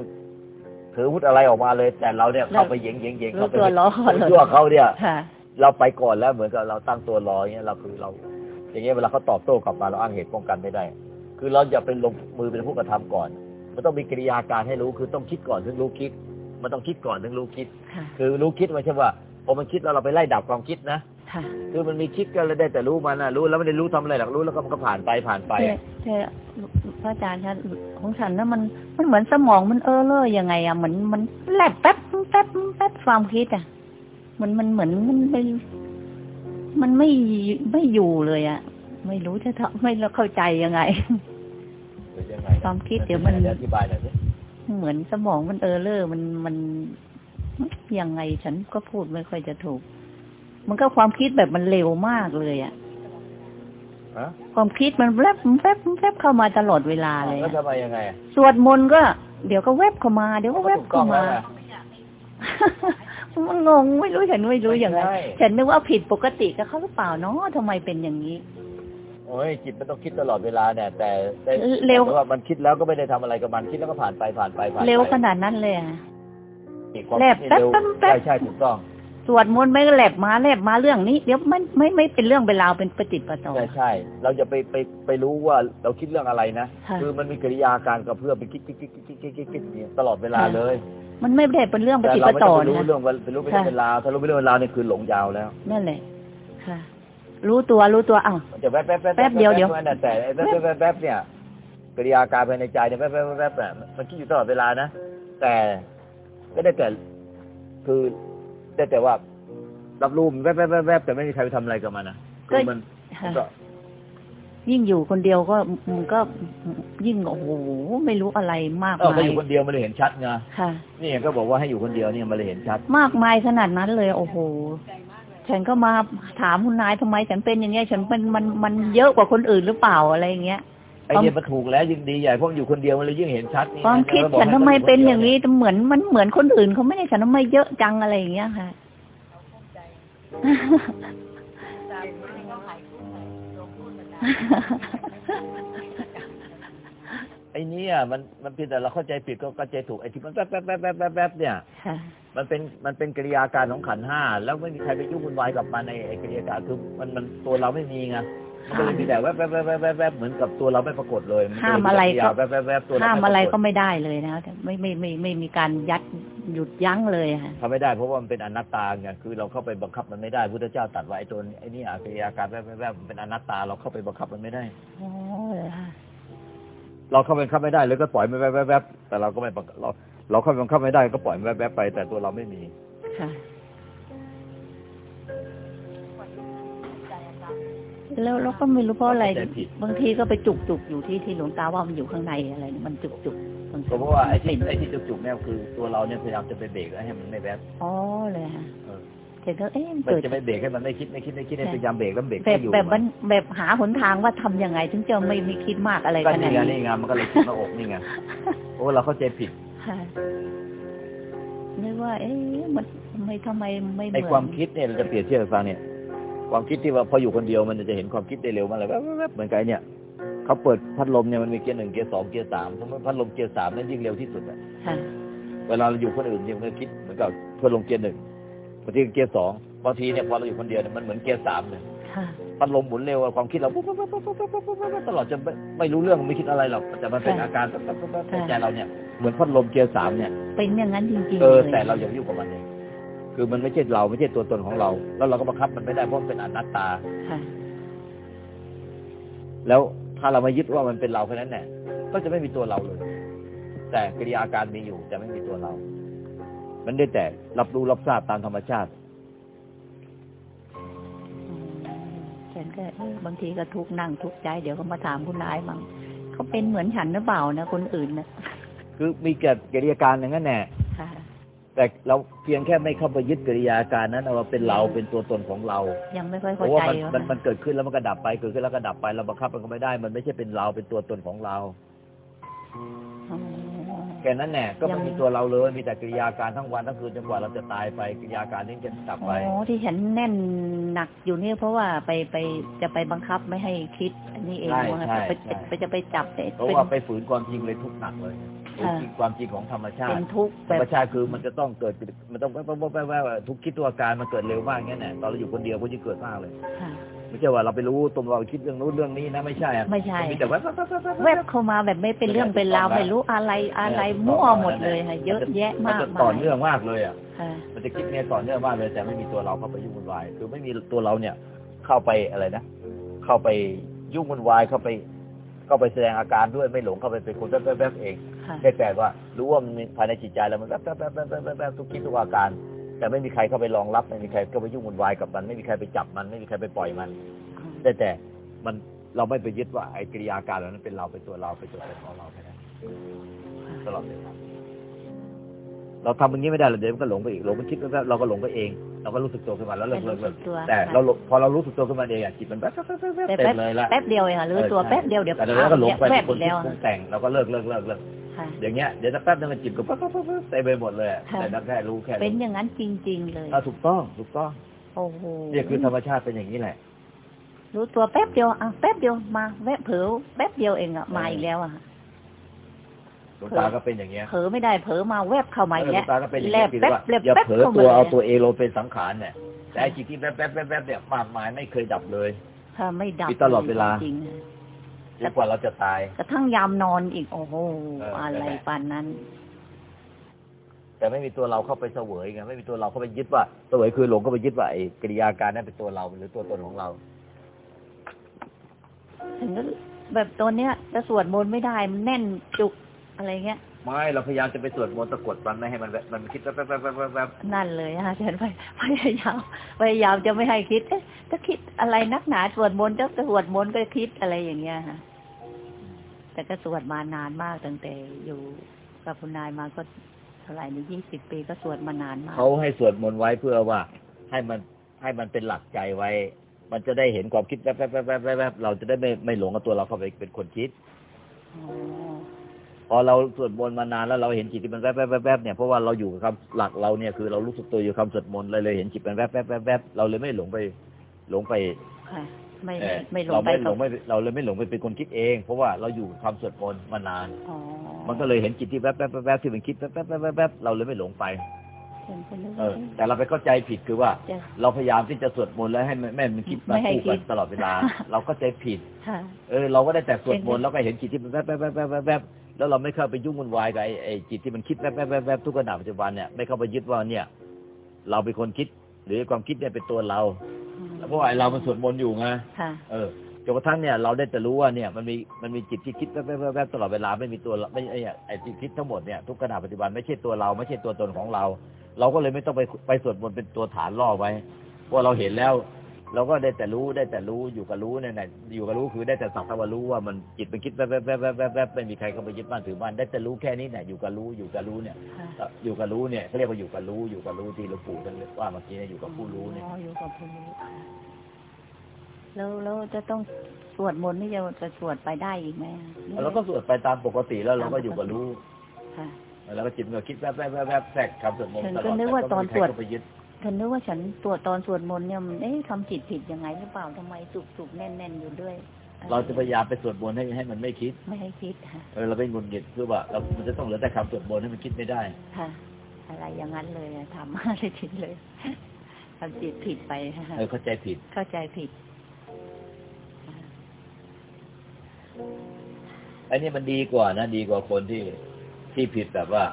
ถืออาวุธอะไรออกมาเลย แต่เราเนี่ยเข้าไปเหยงเหยงเหยงรู้เข้าไปตัวล้อก่อนเลยชั่วเขาเนี่ยค่ะเราไปก่อนแล้วเหมือนกับเราตั้งตัวรออย่างเงี้ยเราคือเรา อย่างเงี้ยเวลาเขาตอบโต้กลับมาเราอ้างเหตุป้องกันไม่ได้ คือเราอย่าเป็นลงมือเป็นผู้กระทำก่อน มันต้องมีกิริยาการให้รู้คือต้องคิดก่อนถึงรู้คิด มันต้องคิดก่อนถึงรู้คิดค่ะคือรู้คิดไม่ใช่ว่าพอมันคิดแล้วเราไปไล่ดับความคิดนะ ค่ะคือมันมีคิดก็เลยได้แต่รู้มันนะรู้แล้วไม่ได้รู้ทำอะไรหรอกรู้แล้วก็มันก็ผ่านไปผ่านไปแต่แต่พระอาจารย์คะของฉันนะมันมันเหมือนสมองมันเออเลอยังไงอะเหมือนมันแลบแป๊บแป๊บแป๊บความคิดอะมันมันเหมือนมันไม่มันไม่ไม่อยู่เลยอะไม่รู้จะทำไม่เข้าใจยังไงหรือยังไงความคิดเดี๋ยวมันอธิบายหน่อยสิเหมือนสมองมันเออเลอมันมันยังไงฉันก็พูดไม่ค่อยจะถูก มันก็ความคิดแบบมันเร็วมากเลยอะฮะความคิดมันแวบแวบแวบเข้ามาตลอดเวลาเลยแล้วอะทำไมยังไงอะสวดมนต์ก็ เดี๋ยวก็แวบเข้ามา เดี๋ยวก็แวบถูกต้เข้าองมาแล้วนะมันงงไม่รู้ฉันไม่รู้อย่างไรไม่ใช่ฉันนึกว่าผิดปกติกับเขาหรือเปล่าเนาะทำไมเป็นอย่างนี้ โอ้ยจิตมันต้องคิดตลอดเวลาเนี่ย แต่แต่เร็วแต่ว่ามันคิดแล้วก็ไม่ได้ทำอะไรกับมันคิดแล้วก็ผ่านไปผ่านไปผ่านไปเร็วขนาดนั้นเลยอะอีกความแลบคิดนี่เร็วแป๊บแป๊บใช่ใช่ถูกต้อง สวดมนต์ไม่แลบมาแลบมาเรื่องนี้ เดี๋ยวมันไม่ไม่เป็นเรื่องเป็นราวเป็นปฏิปต่อใช่ใช่เราจะไปไปไปรู้ว่าเราคิดเรื่องอะไรนะคือมันมีกิริยาการกับเพื่อไปคิดคิดคิดคิดคิดคิดคิดตลอดเวลาเลย มันไม่ได้เป็นเรื่องปฏิปต่อนะเราไม่รู้เรื่องเป็นรู้เป็นเวลาถ้ารู้เป็นเรื่องเวลาเนี่ยคือหลงยาวแล้วนั่นแหละค่ะ รู้ตัวรู้ตัวอ้าวจะแป๊บแป๊บแป๊บแป๊บเดียวเดียวแต่แป๊บแป๊บแป๊บเนี่ยกิริยาการภายในใจเนี่ยแป๊บแป๊บแป๊บมันคิดอยู่ตลอดเวลานะแต่ก็ได้แต่คือ ได้แต่ว่า รับรู้มันแวบแวบแวบแวบแต่ไม่มีใครไปทำอะไรกับมันนะคือมันค่ะก็ยิ่งอยู่คนเดียวก็มันก็ยิ่งโอ้โหไม่รู้อะไรมากเออมาถ้ายอยู่คนเดียวมันเลยเห็นชัดไงค่ะนี่ก็บอกว่าให้อยู่คนเดียวเนี่ยมันเลยเห็นชัด มากมายขนาดนั้นเลย โอ้โหฉันก็มาถามคุณนายทำไมฉันเป็นอย่างเงี้ยฉันเป็นมันมันเยอะกว่าคนอื่นหรือเปล่าอะไรอย่างเงี้ย ไอ้เนี่ยมันถูกแล้วยิ่งดีใหญ่เพราะมันอยู่คนเดียวมันเลยยิ่งเห็นชัดนี่ความคิดแล้วบอกฉันทำไมให้เป็นอย่างนี้เหมือนมันเหมือนคนอื่นเขาไม่ได้ฉันทำไมเยอะจังอะไรอย่างเงี้ยค่ะไอ้เนี่ยมันมันเพียงแต่เราเข้าใจผิดก็เข้าใจถูกไอ้ที่มันแป๊บแป๊บแป๊บแป๊บแป๊บแป๊บเนี่ยค่ะมันเป็นมันเป็นกิริยาการของขันธ์ห้าแล้วไม่มีใครไปยุ่งวุ่นวายกับมันในไอ้กิริยาการคือมันมันตัวเราไม่มีไง มันก็เลยมีแต่แวบแวบแวบแวบแวบแวบเหมือนกับตัวเราไม่ปรากฏเลยนก็เลยห้ามอะไรก็แวบแวบแวบตัวเห้ามอะไรก็ปากฏไม่ได้เลยนะแต่ไม่ไม่ไม่ไม่มีการยัดหยุดยั้งเลยค่ะทำไม่ได้เพราะว่ามันเป็นอนัตตาไงคือเราเข้าไปบังคับมันไม่ได้พุทธเจ้าตรัดไว้ไอ้ตัวไอ้นี่กิริยาการแวบแวบแวบมันเป็นอนัตตาเราเข้าไปบังคับมันไม่ได้โอ้เลยค่ะเราเข้าไปบังคับไม่ได้เลยก็ปล่อยมันแวบแวบแวบแต่เราก็ไม่บังเราเราเข้าไปบังคับไม่ได้ก็ปล่อยมันแวบแวบไป แต่ตัวเราไม่มีค่ะ แล้วเราก็ไม่รู้เพราะอะไรเข้าใจผิดบางทีก็ไปจุกจุกๆอยู่ที่ที่หลวงตาว่ามันอยู่ข้างในอะไรเนี่ยมันจุกจุกๆบางทีก็เพราะว่าไอ้ที่เป็นไอ้ที่จุกๆเนี่ยคือตัวเราเนี่ยพยายามจะไปเบรกแล้วให้มันไม่แวบอ๋อเลยฮะเออแต่ก็เอ๊ะมันมันเกิดจะไม่เบรกให้มันไม่คิดไม่คิดไม่คิดให้พยายามเบรกแล้วเบรกแบบไม่อยู่แบบมันแบบหาหนทางว่าทำยังไง ถึงจะไม่ไม่คิดมากอะไรก็ขนานี่ดไงนี้นี่ไงมันก็เลยคิดหน้าอกนี่ไงเพราะว่าเราเข้าใจผิดค่ะนึกว่า เอ๊ะมันทำไมทำไมไม่เหมืไอ้อนความคิดเนี่ยเราจะเปรียบเทียบให้ฟังเนี่ย ความคิดที่ว่าพออยู่คนเดียวมันจะเห็นความคิดได้เร็วมากเลยแบบเหมือนกันเนี่ยเขาเปิดพัดลมเนี่ยมันมีเกียร์หนึ่งเกียร์สองเกียร์สามเพราะพัดลมเกียร์สามนั้นยิ่งเร็วที่สุดอะเวลาเราอยู่คนอื่นเนี่ยมันคิดเหมือนกับเพื่อลงเกียร์หนึ่งบางทีเกียร์สองบางทีเนี่ยพอเราอยู่คนเดียวเนี่ยมันเหมือนเกียร์สามเลยพัดลมหมุนเร็วความคิดเราตลอดจะไม่รู้เรื่องไม่คิดอะไรหรอกแต่มันเป็นอาการในใจเราเนี่ยเหมือนพัดลมเกียร์สามเนี่ยเป็นอย่างนั้นจริงๆเออแต่เรายังอยู่กับมันเลย คือมันไม่ใช่เราไม่ใช่ตัวตนของเรา แล้วเราก็บังคับมันไม่ได้เพราะมันเป็นอนัตตาค่ะแล้วถ้าเราไม่ยึดว่ามันเป็นเราแค่นั้นแหละก็จะไม่มีตัวเราเลย แต่กิริยาการมีอยู่แต่ไม่มีตัวเรา มันได้แต่รับรู้รับทราบตามธรรมชาติอืมฉันก็เอ๊ะบางทีก็ทุกข์นั่งทุกข์ใจ เดี๋ยวก็มาถามคุณนายมั่งเขาเป็นเหมือนฉันหรือเปล่านะคนอื่นนะคือมีเกิดกิริยาการอย่างนั้นแหละค่ะ แต่เราเพียงแค่ไม่เข้าไปยึดกิริยาการนั้นเอาว่าเป็นเราเป็นตัวตนของเรา ยังไม่ค่อยเพเข้าราะว่าใจมันว่ามันมันเกิดขึ้นแล้วมันก็ดับไปเกิดขึ้นแล้วก็ดับไปเราบังคับมันก็ไม่ได้ มันไม่ใช่เป็นเราเป็นตัวตนของเราอ๋อแค่นั้นแน่ก็ยัไม่งมีตัวเราเลยมีแต่กิริยาการทั้งวันทั้งคืนจนกว่าเราจะตายไปกิริยาการนี้จะดับไปอ๋อที่ฉันแน่นหนักอยู่เนี่ยเพราะว่าไปไปจะไปบังคับไม่ให้คิดอันนี้เองใช่ว่าใช่ไปใช่ไปจะไปจับไปเพราะเป็นว่าไปฝืนความจริงเลยทุกข์หนักเลย ฝืนอ่าจริงความจริงของธรรมชาเป็ตินทุกข์ธแบรรบมชาติคือมันจะต้องเกิดมันต้องแว๊บแว๊บแว๊บแว๊บทุกคิดตัวอาการมันเกิดเร็วมากอย่างนี้ยแน่ตอนเราอยู่คนเดียวก็จะเกิดมากเลยค่ะไม่ใช่ว่าเราไปรู้ตัวเราคิดเรื่องนู้นเรื่องนี้นะไม่ใช่อะไม่ใช่นมีแต่แว๊บแว๊บแว๊บแว๊บแวแว๊บบเข้ามาแบบไม่เป็นเรื่องเป็นราวไม่รู้อะไรอะไรมั่วหมดเลยค่ะเยอะแยะมันมากจะมาต่อยเนื่องมากเลยอะค่ะมันจะคิดเนี่ยต่อเนื่องมากเลยแต่ไม่มีตัวเราเข้าไปยุ่งวุ่นวายคือไม่มีตัวเราเนี่ย เข้าไปอะไรนะเข้าไปยุ่งวุ่นวายเข้าไป เข้าไปแสดงอาการด้วยไม่หลงเข้าไปเป็นคนแป๊บๆๆเองค่ะ ได้แต่ว่า รู้ว่ามันภายในจิตใจเรามันแป๊บๆๆๆๆทุกคิดทุกอาการ แต่ไม่มีใครเข้าไปรองรับ ไม่มีใครเข้าไปยุ่งวุ่นวายกับมัน ไม่มีใครไปจับมัน ไม่มีใครไปปล่อยมันได้แต่มันเราไม่ไปยึดว่าไอ้กิริยาการเหล่านั้นเป็นเราเป็นตัวเราเป็นตัวตนของเราแค่นั้นตลอดเวลาเราทำอย่างนี้ไม่ได้เราเดี๋ยวมันก็หลงไปอีกหลงไปคิดแป๊บๆเราก็หลงไปเอง เราก็รู้สึกตัวขึ้นมาแล้วเลิกเลิกเลิกตัวแต่เราหลงพอเรารู้สึกตัวขึ้นมาเองอะจิตมันแป๊บๆๆๆแต่เต็แป๊มบเลยละแป๊บเดียวเองค่ะรู้ตัวแป๊บเดียวเดี๋ยวแต่เราก็หลงไปแวเป็บนคนอีกคิดแล้วปรุงแต่งเราก็เลิกเลิกเลิกเลิกค่ะ อย่างเงี้ยเดี๋ยวสักแป๊บนึงมันจิตก็ปั๊บปั๊บปั๊บปั๊บเต็มไปหมดเลยอะค่ะแต่เราแค่รู้แค่เป็นรู้อย่างนั้นจริง ๆ เลยอะถูกต้องถูกต้องโอ้โหเนี่ยคือธรรมชาติเป็นอย่างนี้แหละ รู้ตัวแป๊บเดียวอะแป๊บเดียวมาแวบเผลอแป๊บเดียวเองอะมาอีกแล้วอะหลวงตาก็เป็นอย่างเงี้ยเผลอไม่ได้เผลอมาแวบเข้ามาอีกหลแล้ววงตาก็เป็นอย่างแลเงี้บยคือแป๊บว่าแลบอย่าแป๊บเผลอเข้าตัมาวเลเอายตัวเองลงเป็นสังขารเนี่ยแต่ไอ้จิตที่แป๊บแป๊บแป๊บแป๊บเนี่ยมากมายไม่เคยดับเลยค่ะไม่ดับมีตลอดเวลา จริงๆอะจนกว่าเราจะตายกระทั่งยามนอนอีก โอ้โหเออออะไรปานนั้น แต่ไม่มีตัวเราเข้าไปเสวยไงไม่มีตัวเราเข้าไปยึดว่าเสวยคือหลงเข้าไปยึดว่าไอ้กิริยาการนั้นเป็นตัวเราหรือตัวตนของเราถึงก็แบบตัวเนี้ยจะสวดมนต์ไม่ได้มันแน่นจุกอะไรเงี้ยไม่เราพยายามจะไปสวดมนต์สะกดมันไม่ให้มันมันคิดแป๊บแป๊บแป๊บแป๊บแป๊บแป๊บนั่นเลยฮะฉันพยพยายามพยายามจะไม่ให้คิดเอ๊ะจะคิดอะไรนักหนาสวดมนต์จะสวดมนต์ก็คิดอะไรอย่างเงี้ยฮะ แต่ก็สวดมานานมากตั้งแต่อยู่กับคุณนายมาก็เท่าไหร่นี่ยี่สิบปีก็สวดมานานมากเขาให้สวดมนต์ไว้เพื่อว่า ให้มันให้มันเป็นหลักใจไว้ มันจะได้เห็นความคิดแป๊บแป๊บแป๊บแป๊บแป๊บแป๊บเราจะได้ไม่ไม่หลงกับตัวเราเข้าไปเป็นคนคิดอ๋อพอเราสวดมนต์มานานแล้วเราเห็นจิตที่มันแวบแวบแวบแวบเนี่ยเพราะว่าเราอยู่กับคำหลักเราเนี่ยคือเรารู้สึกตัวอยู่คำสวดมนต์เลยเลยเห็นจิตมันแวบแวบแวบแวบเราเลยไม่หลงไป หลงไปค่ะ ไม่เอ่ไม่อไม่ลงเราไปไม่หลกับงไม่เราเลยไม่หลงไปเป็นคนคิดเอง เพราะว่าเราอยู่กับคำสวดมนต์มานานอ๋อมันก็เลยเห็นจิตที่แวบแวบแวบแวบที่มันคิดแวบแวบแวบแวบแวบเราเลยไม่หลงไปฉันก็นึกเอว่าอแต่เราไปเข้าใจผิดคือว่าจะเราพยายามที่จะสวดมนต์แล้วให้แม่แม่มันคิดไม่มาให้คู่คิกัดนตลอดเวลา เราก็ใจผิดค่ะเออ เราก็ได้แต่สวดมนต์แล้วก็เห็นจิตที่มันแวบแวบแวบแวบแวบแวบแล้วเราไม่เข้าไปยุ่งวุ่นวายกับไอ้ไอ้จิตที่มันคิดแวบแวบแวบแวบทุกขณะปัจจุบันเนี่ยไม่เข้าไปยึดว่าเนี่ย เราเป็นคนคิด หรือความคิดเนี่ยเป็นตัวเราอืม เพราะว่าไอ้เรามันสวดมนต์อยู่ไงค่ะเออจนกระทั่งเนี่ยเราได้แต่รู้ว่าเนี่ยมันมีมันมีจิตที่คิดแวบแวบแวบแวบตลอดเวลาไม่มีตัวเราไม่ไอ้ไอ้ที่คิดทั้งหมดเนี่ยทุกขณะปัจจุบันไม่ใช่ตัวเราไม่ใช่ตัวตนของเรา เราก็เลยไม่ต้องไปไปสวดมนต์เป็นตัวฐานล่อไว้เพราะเราเห็นแล้ว เราก็ได้แต่รู้ได้แต่รู้อยู่กับรู้เนี่ยนะอยู่กับรู้คือได้แต่สักแต่ว่ารู้ว่ามันจิตมันคิดแวบแวบแวบแวบแวบแวบไม่มีใครเข้าไปยึดบ้านถือบ้านได้แต่รู้แค่นี้เนี่ยอยู่กับรู้อยู่กับรู้เนี่ยค่ะอยู่กับรู้เนี่ยเขาเรียกว่าอยู่กับรู้อยู่กับรู้ที่หลวงปู่ท่านเรียกว่าเมื่อกี้เนี่ยอยู่กับผู้รู้เนี่ยอ๋ออยู่กับผู้รู้ค่ะแล้วแล้วจะต้องสวดมนต์นี่จะจะสวดไปได้อีกไหมอะแล้วก็สวดไปตามปกติแล้วเราก็อยู่กับรู้ค่ะแล้วก็จิตมันก็คิดแวบแวบแวบแวบแทรกคำสวดมนต์ฉันตก็ลอดนึกว่าตอนแต่ไม่มีใครสวดเข้าไปยึด ฉันนึกว่าฉันตรวจตอนสวดมนต์เนี่ยมันเอ๊ะทำจิตผิดยังไงหรือเปล่าทำไมสุกสุกแน่นแน่นอยู่ด้วย เราจะพยายามไปสวดมนต์ให้ให้มันไม่คิด ไม่ให้คิดค่ะเออเราไปงุนงิดคือว่าเรามันจะต้องเหลือแต่คำสวดมนต์ให้มันคิดไม่ได้ค่ะ อะไรอย่างนั้นเลยอะทำอะไรผิดเลยทำจิตผิดไปค่ะเออเข้าใจผิด เข้าใจผิดไอ้นี่มันดีกว่านะดีกว่าคนที่ที่ผิดแบบว่า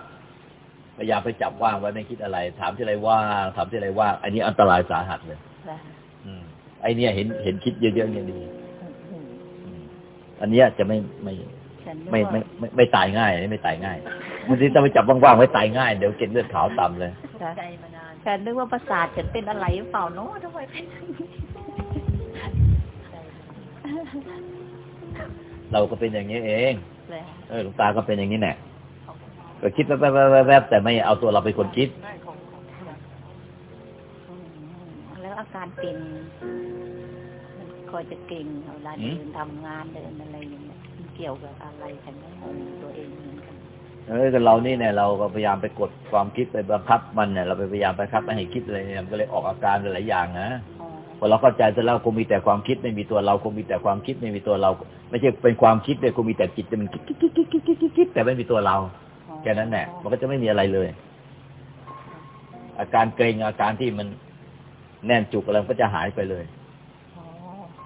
พยายามไปจับว่างไว้ไม่คิดอะไร ถามที่อะไรว่างถามที่อะไรว่างอันนี้อันตรายสาหัสเลยค่ะอืมไอ้เนี่ยเห็นเห็นคิดเยอะๆเนี่ยดีอืมอืมอันเนี้ยจะไม่ไม่ฉันนึกไม่ว่าไม่ไม่ไม่ตายง่ายอันนี้ไม่ตายง่ายบางทีต้องไปจับว่างๆไว้ตายง่ายเดี๋ยวเกล็ดเลือดขาวต่ำเลยค่ะฉันนึกว่าประสาทฉันเป็นอะไรหรือเปล่าเนาะทำไมเป็นอย่างนี้เราก็เป็นอย่างนี้เองเลยเออหลวงตาก็เป็นอย่างนี้แหละ ก็คิดแวบๆแต่ไม่เอาตัวเราเป็นคนคิด แล้วอาการเป็นคอยจะเก่งเวลาเดินทำงานเดินอะไรอย่างเงี้ยเกี่ยวกับอะไรกันไม่งงตัวเองเหมือนกันเออแต่เรานี่เนี่ยเราก็พยายามไปกดความคิดไปบังคับมันเนี่ยเราไปพยายามไปคับมันให้คิดอะไรเนี่ยมันก็เลยออกอาการหลายอย่างนะพอเราเข้าใจแต่เราคงมีแต่ความคิดไม่มีตัวเราคงมีแต่ความคิดไม่มีตัวเรา ไม่ใช่เป็นความคิดเลยคงมีแต่จิตแต่มันคิดคิดคิดคิดคิดคิดแต่ไม่มีตัวเรา ค่นั้นแหละมันก็จะไม่มีอะไรเลย อาการเกรงอาการที่มันแน่นจุกอะไรมันก็จะหายไปเลยอ๋อ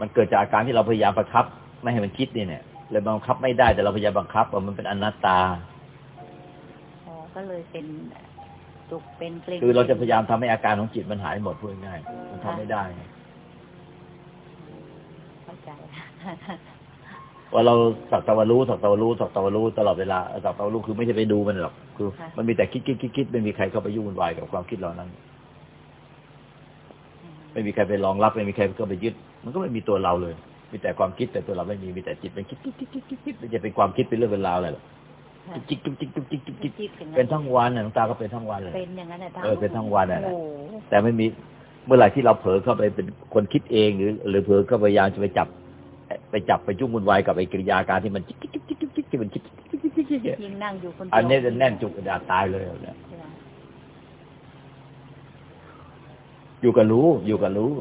มันเกิดจากอาการที่เราพยายามบังคับ ไม่ให้มันคิดนี่เนี่ยเลยบังคับไม่ได้แต่เราพยายามบังคับว่ามันเป็นอนัตตาอ๋อก็เลยเป็นจุกเป็นเกร็งคือเราจะพยายามทำให้อาการของจิตมันหายหมดพูดง่ายๆมันทำไม่ได้เข้าใจ ว่าเราสักแตะวันรู้สักแตะวันรู้สักแตะวันรู้ตลอดเวลาสักแตะวันรู้คือไม่ใช่ไปดูมันหรอกคือค่ะมันมีแต่คิดคิดคิดคิดไม่มีใครเข้าไปยุ่งวุ่นวายกับความคิดเหล่านั้น ไม่มีใครไปรองรับไม่มีใครเข้าไปยึด มันก็ไม่มีตัวเราเลย มีแต่ความคิดแต่ตัวเราไม่มีมีแต่จิตเป็นคิดคิดคิดคิดคิดคิดมันจะเป็นความคิดเป็นเรื่องเป็นราวอะไรหรอกค่ะจิกจิกจิกจิกจิกจิกจิกจิ๊กอย่างเป็นทั้งวันน่ะหลวงตาก็เป็นทั้งวันเลยเป็นอย่างนั้นน่ะเออเป็นทั้งวันน่ะโอ้โหแต่ไม่มีเมื่อไหร่ที่เราเผลอเข้าไปเป็นคนคิดเองหรือ หรือเผลอเข้าไปพยายามจะไปจับ ไปจับไปจุ้มวุ่นวายกับไอ้กิริยาการที่มันจิ๊กจิ๊กจิ๊กจิ๊กจิ๊กจิ๊มัจิ๊กจิ๊กจิ๊กจิ๊กจิ๊กจิ๊งจิ๊งจิ๊กคนเดียวอันนี้แน่นจุกดาตายเลยเนี่ยอยู่กับรู้ อยู่กับรู้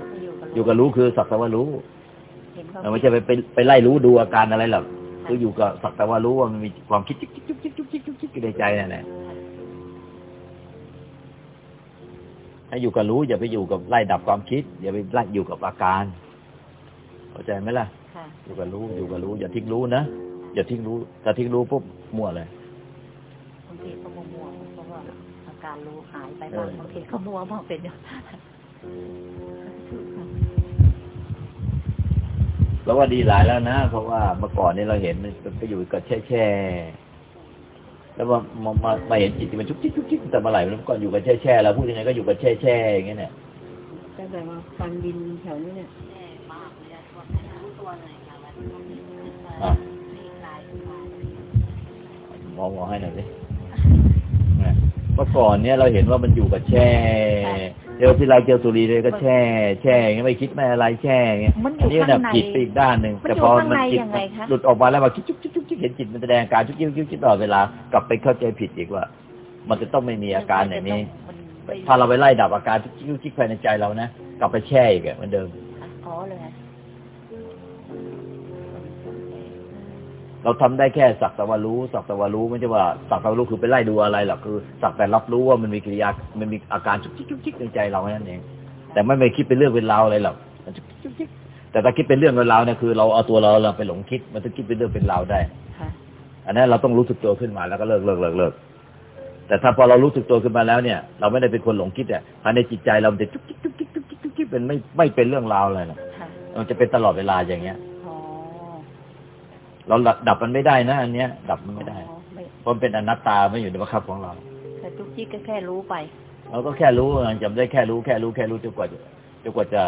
อยู่กับรู้คือสักแต่ว่ารู้ไม่ใช่ไปไปไปไล่รู้ดูอาการอะไรหรอกคืออยู่กับสักแต่ว่ารู้ว่ามันมีความคิดจิ๊กจิ๊กจิ๊กจิ๊กจิ๊กจิ๊กจิ๊กในใจนั่นแหละให้อยู่กับรู้อย่าไปอยู่กับไล่ดับความคิด อย่าไปไล่อยู่กับอาการเข้าใจไหมล่ะ อยู่กับรู้อยู่กับรู้ อย่าทิ้งรู้นะอย่าทิ้งรู้ถ้าทิ้งรู้ปุ๊บมั่วเลยบางทีก็มัวๆเพราะว่าอาการรู้หายไปเอบ้างอบางทีก็มัวบ้างเป็นอยู่แล้วว่าดีหลายแล้วนะเพราะว่าเมื่อก่อนนี้เราเห็นมันไปอยู่กับแช่แช่ๆแล้วมามามามาเห็นจิตที่มันชุกจิ๊กชุกจิ๊กแต่เมื่อไหร่แล้วก่อนอยู่กับแช่แช่ๆเราพูดยังไงก็อยู่กับแช่แช่ๆอย่างเงี้ยเนี่ยตั้งแต่มาฟังดินแถวนี้เนี่ยอะ หมอหมอให้หน่อยสิเนี่ยเมื่อก่อนเนี่ยเราเห็นว่ามันอยู่กับแช่เดี๋ยวที่ไรเจอสุรีเลยก็แช่ แช่อย่างเงี้ยไม่คิดไม่อะไรแช่อย่างเงี้ยมันอยู่อันนี้เนี่ยข้างในผิดไปอีกด้านหนึ่งมันแต่อยู่พอข้างมันในจิตยังไงคะหลุดออกมาแล้วมาคิดจุ๊บจุ๊บจุ๊บจุ๊บเห็นจิตมันแสดงอาการจุ๊บจุ๊บจุ๊บจุ๊บตลอดเวลากลับไปเข้าใจผิดอีกว่า มันจะต้องไม่มีอาการอย่างนี้มันไม่ถ้าเราไปไล่ดับอาการจุ๊บจุ๊บจุ๊บภายในใจเรานะกลับไปแช่อีกอะเหมือนเดิมอ๋อเลย เราทำได้แค่สักแต่ว่ารู้สักแต่ว่ารู้ไม่ใช่ว่าสักแต่ว่ารู้คือไปไล่ดูอะไรหรอกคือ สักแต่รับรู้ว่ามันมีกิริยา มันมีอาการจุกจิกจุกจิกในใจเราแค่นั้นเองแต่ไม่ไปคิดเป็นเรื่องเป็นราวอะไรหรอกมันจุกจิกจุกจิกแต่ถ้าคิดเป็นเรื่องเป็นราวเนี่ยคือเราเอาตัวเราเราไปหลงคิดมันจะคิดเป็นเรื่องเป็นราวได้ค่ะอันนั้นเราต้องรู้สึกตัวขึ้นมาแล้วก็เลิกเลิกเลิกเลิกแต่ถ้าพอเรารู้สึกตัวขึ้นมาแล้วเนี่ย เราไม่ได้เป็นคนหลงคิดอะภายในจิตใจเรามันจะจุกจิกจุกจิกจุกจิกจุกจิกเป็นไม่ไม่เป็นเรื่องราวอะไรหรอกค่ะมันจะเป็นตลอดเวลาอย่างเงี้ยอ๋อ เราดับดับมันไม่ได้นะอันเนี้ย ดับมันไม่ได้อ๋อไม่เพราะมันเป็นอนัตตาไม่อยู่ในบังคับของเราแต่ทุกที่ก็แค่รู้ไป เราก็แค่รู้จำได้แค่รู้แค่รู้แค่รู้จนกว่าจะจนกว่าจะ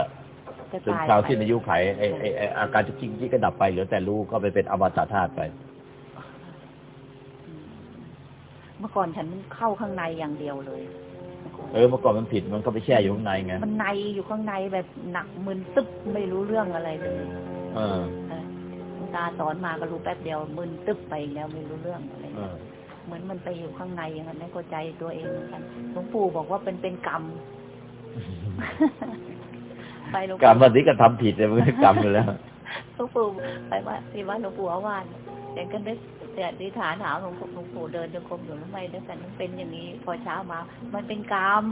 จะถึงตายคราวไปสิ้นอายุไขไอ้ไอ้ไอ้อาการจุกจิกจิกก็ดับไปเหลือแต่รู้ก็ไปเป็นอมตะธาตุไป เมื่อก่อนฉันเข้าข้างในอย่างเดียวเลยเออเมื่อก่อนมันผิดมันก็ไปแช่อยู่ข้างในไงมันในอยู่ข้างในแบบหนักมึนตึ๊บไม่รู้เรื่องอะไรเลย เออเออหลวง ตาสอนมาก็รู้แป๊บเดียวมึนตึ๊บไปอีกแล้วไม่รู้เรื่องอะไรเออเหมือนมันไปอยู่ข้างในอย่างนั้นไม่เข้าใจตัวเองเหมือนกันหลวงปู่บอกว่าเป็นเป็นกรรมไปหลวงกรรมปู่วันนี้ก็ทำผิดเลยมันก็กรรมอยู่แล้วหลวงปู่ไปว่าที่วัดหลวงปู่อาวาสแต่ก็นึกแต่อธิษฐานถามหลวงปู่หลวงปู่เดินจงกรมอยู่ทำไมแล้วแต่มันเป็นอย่างนี้ พอเช้ามา มันเป็นกรรม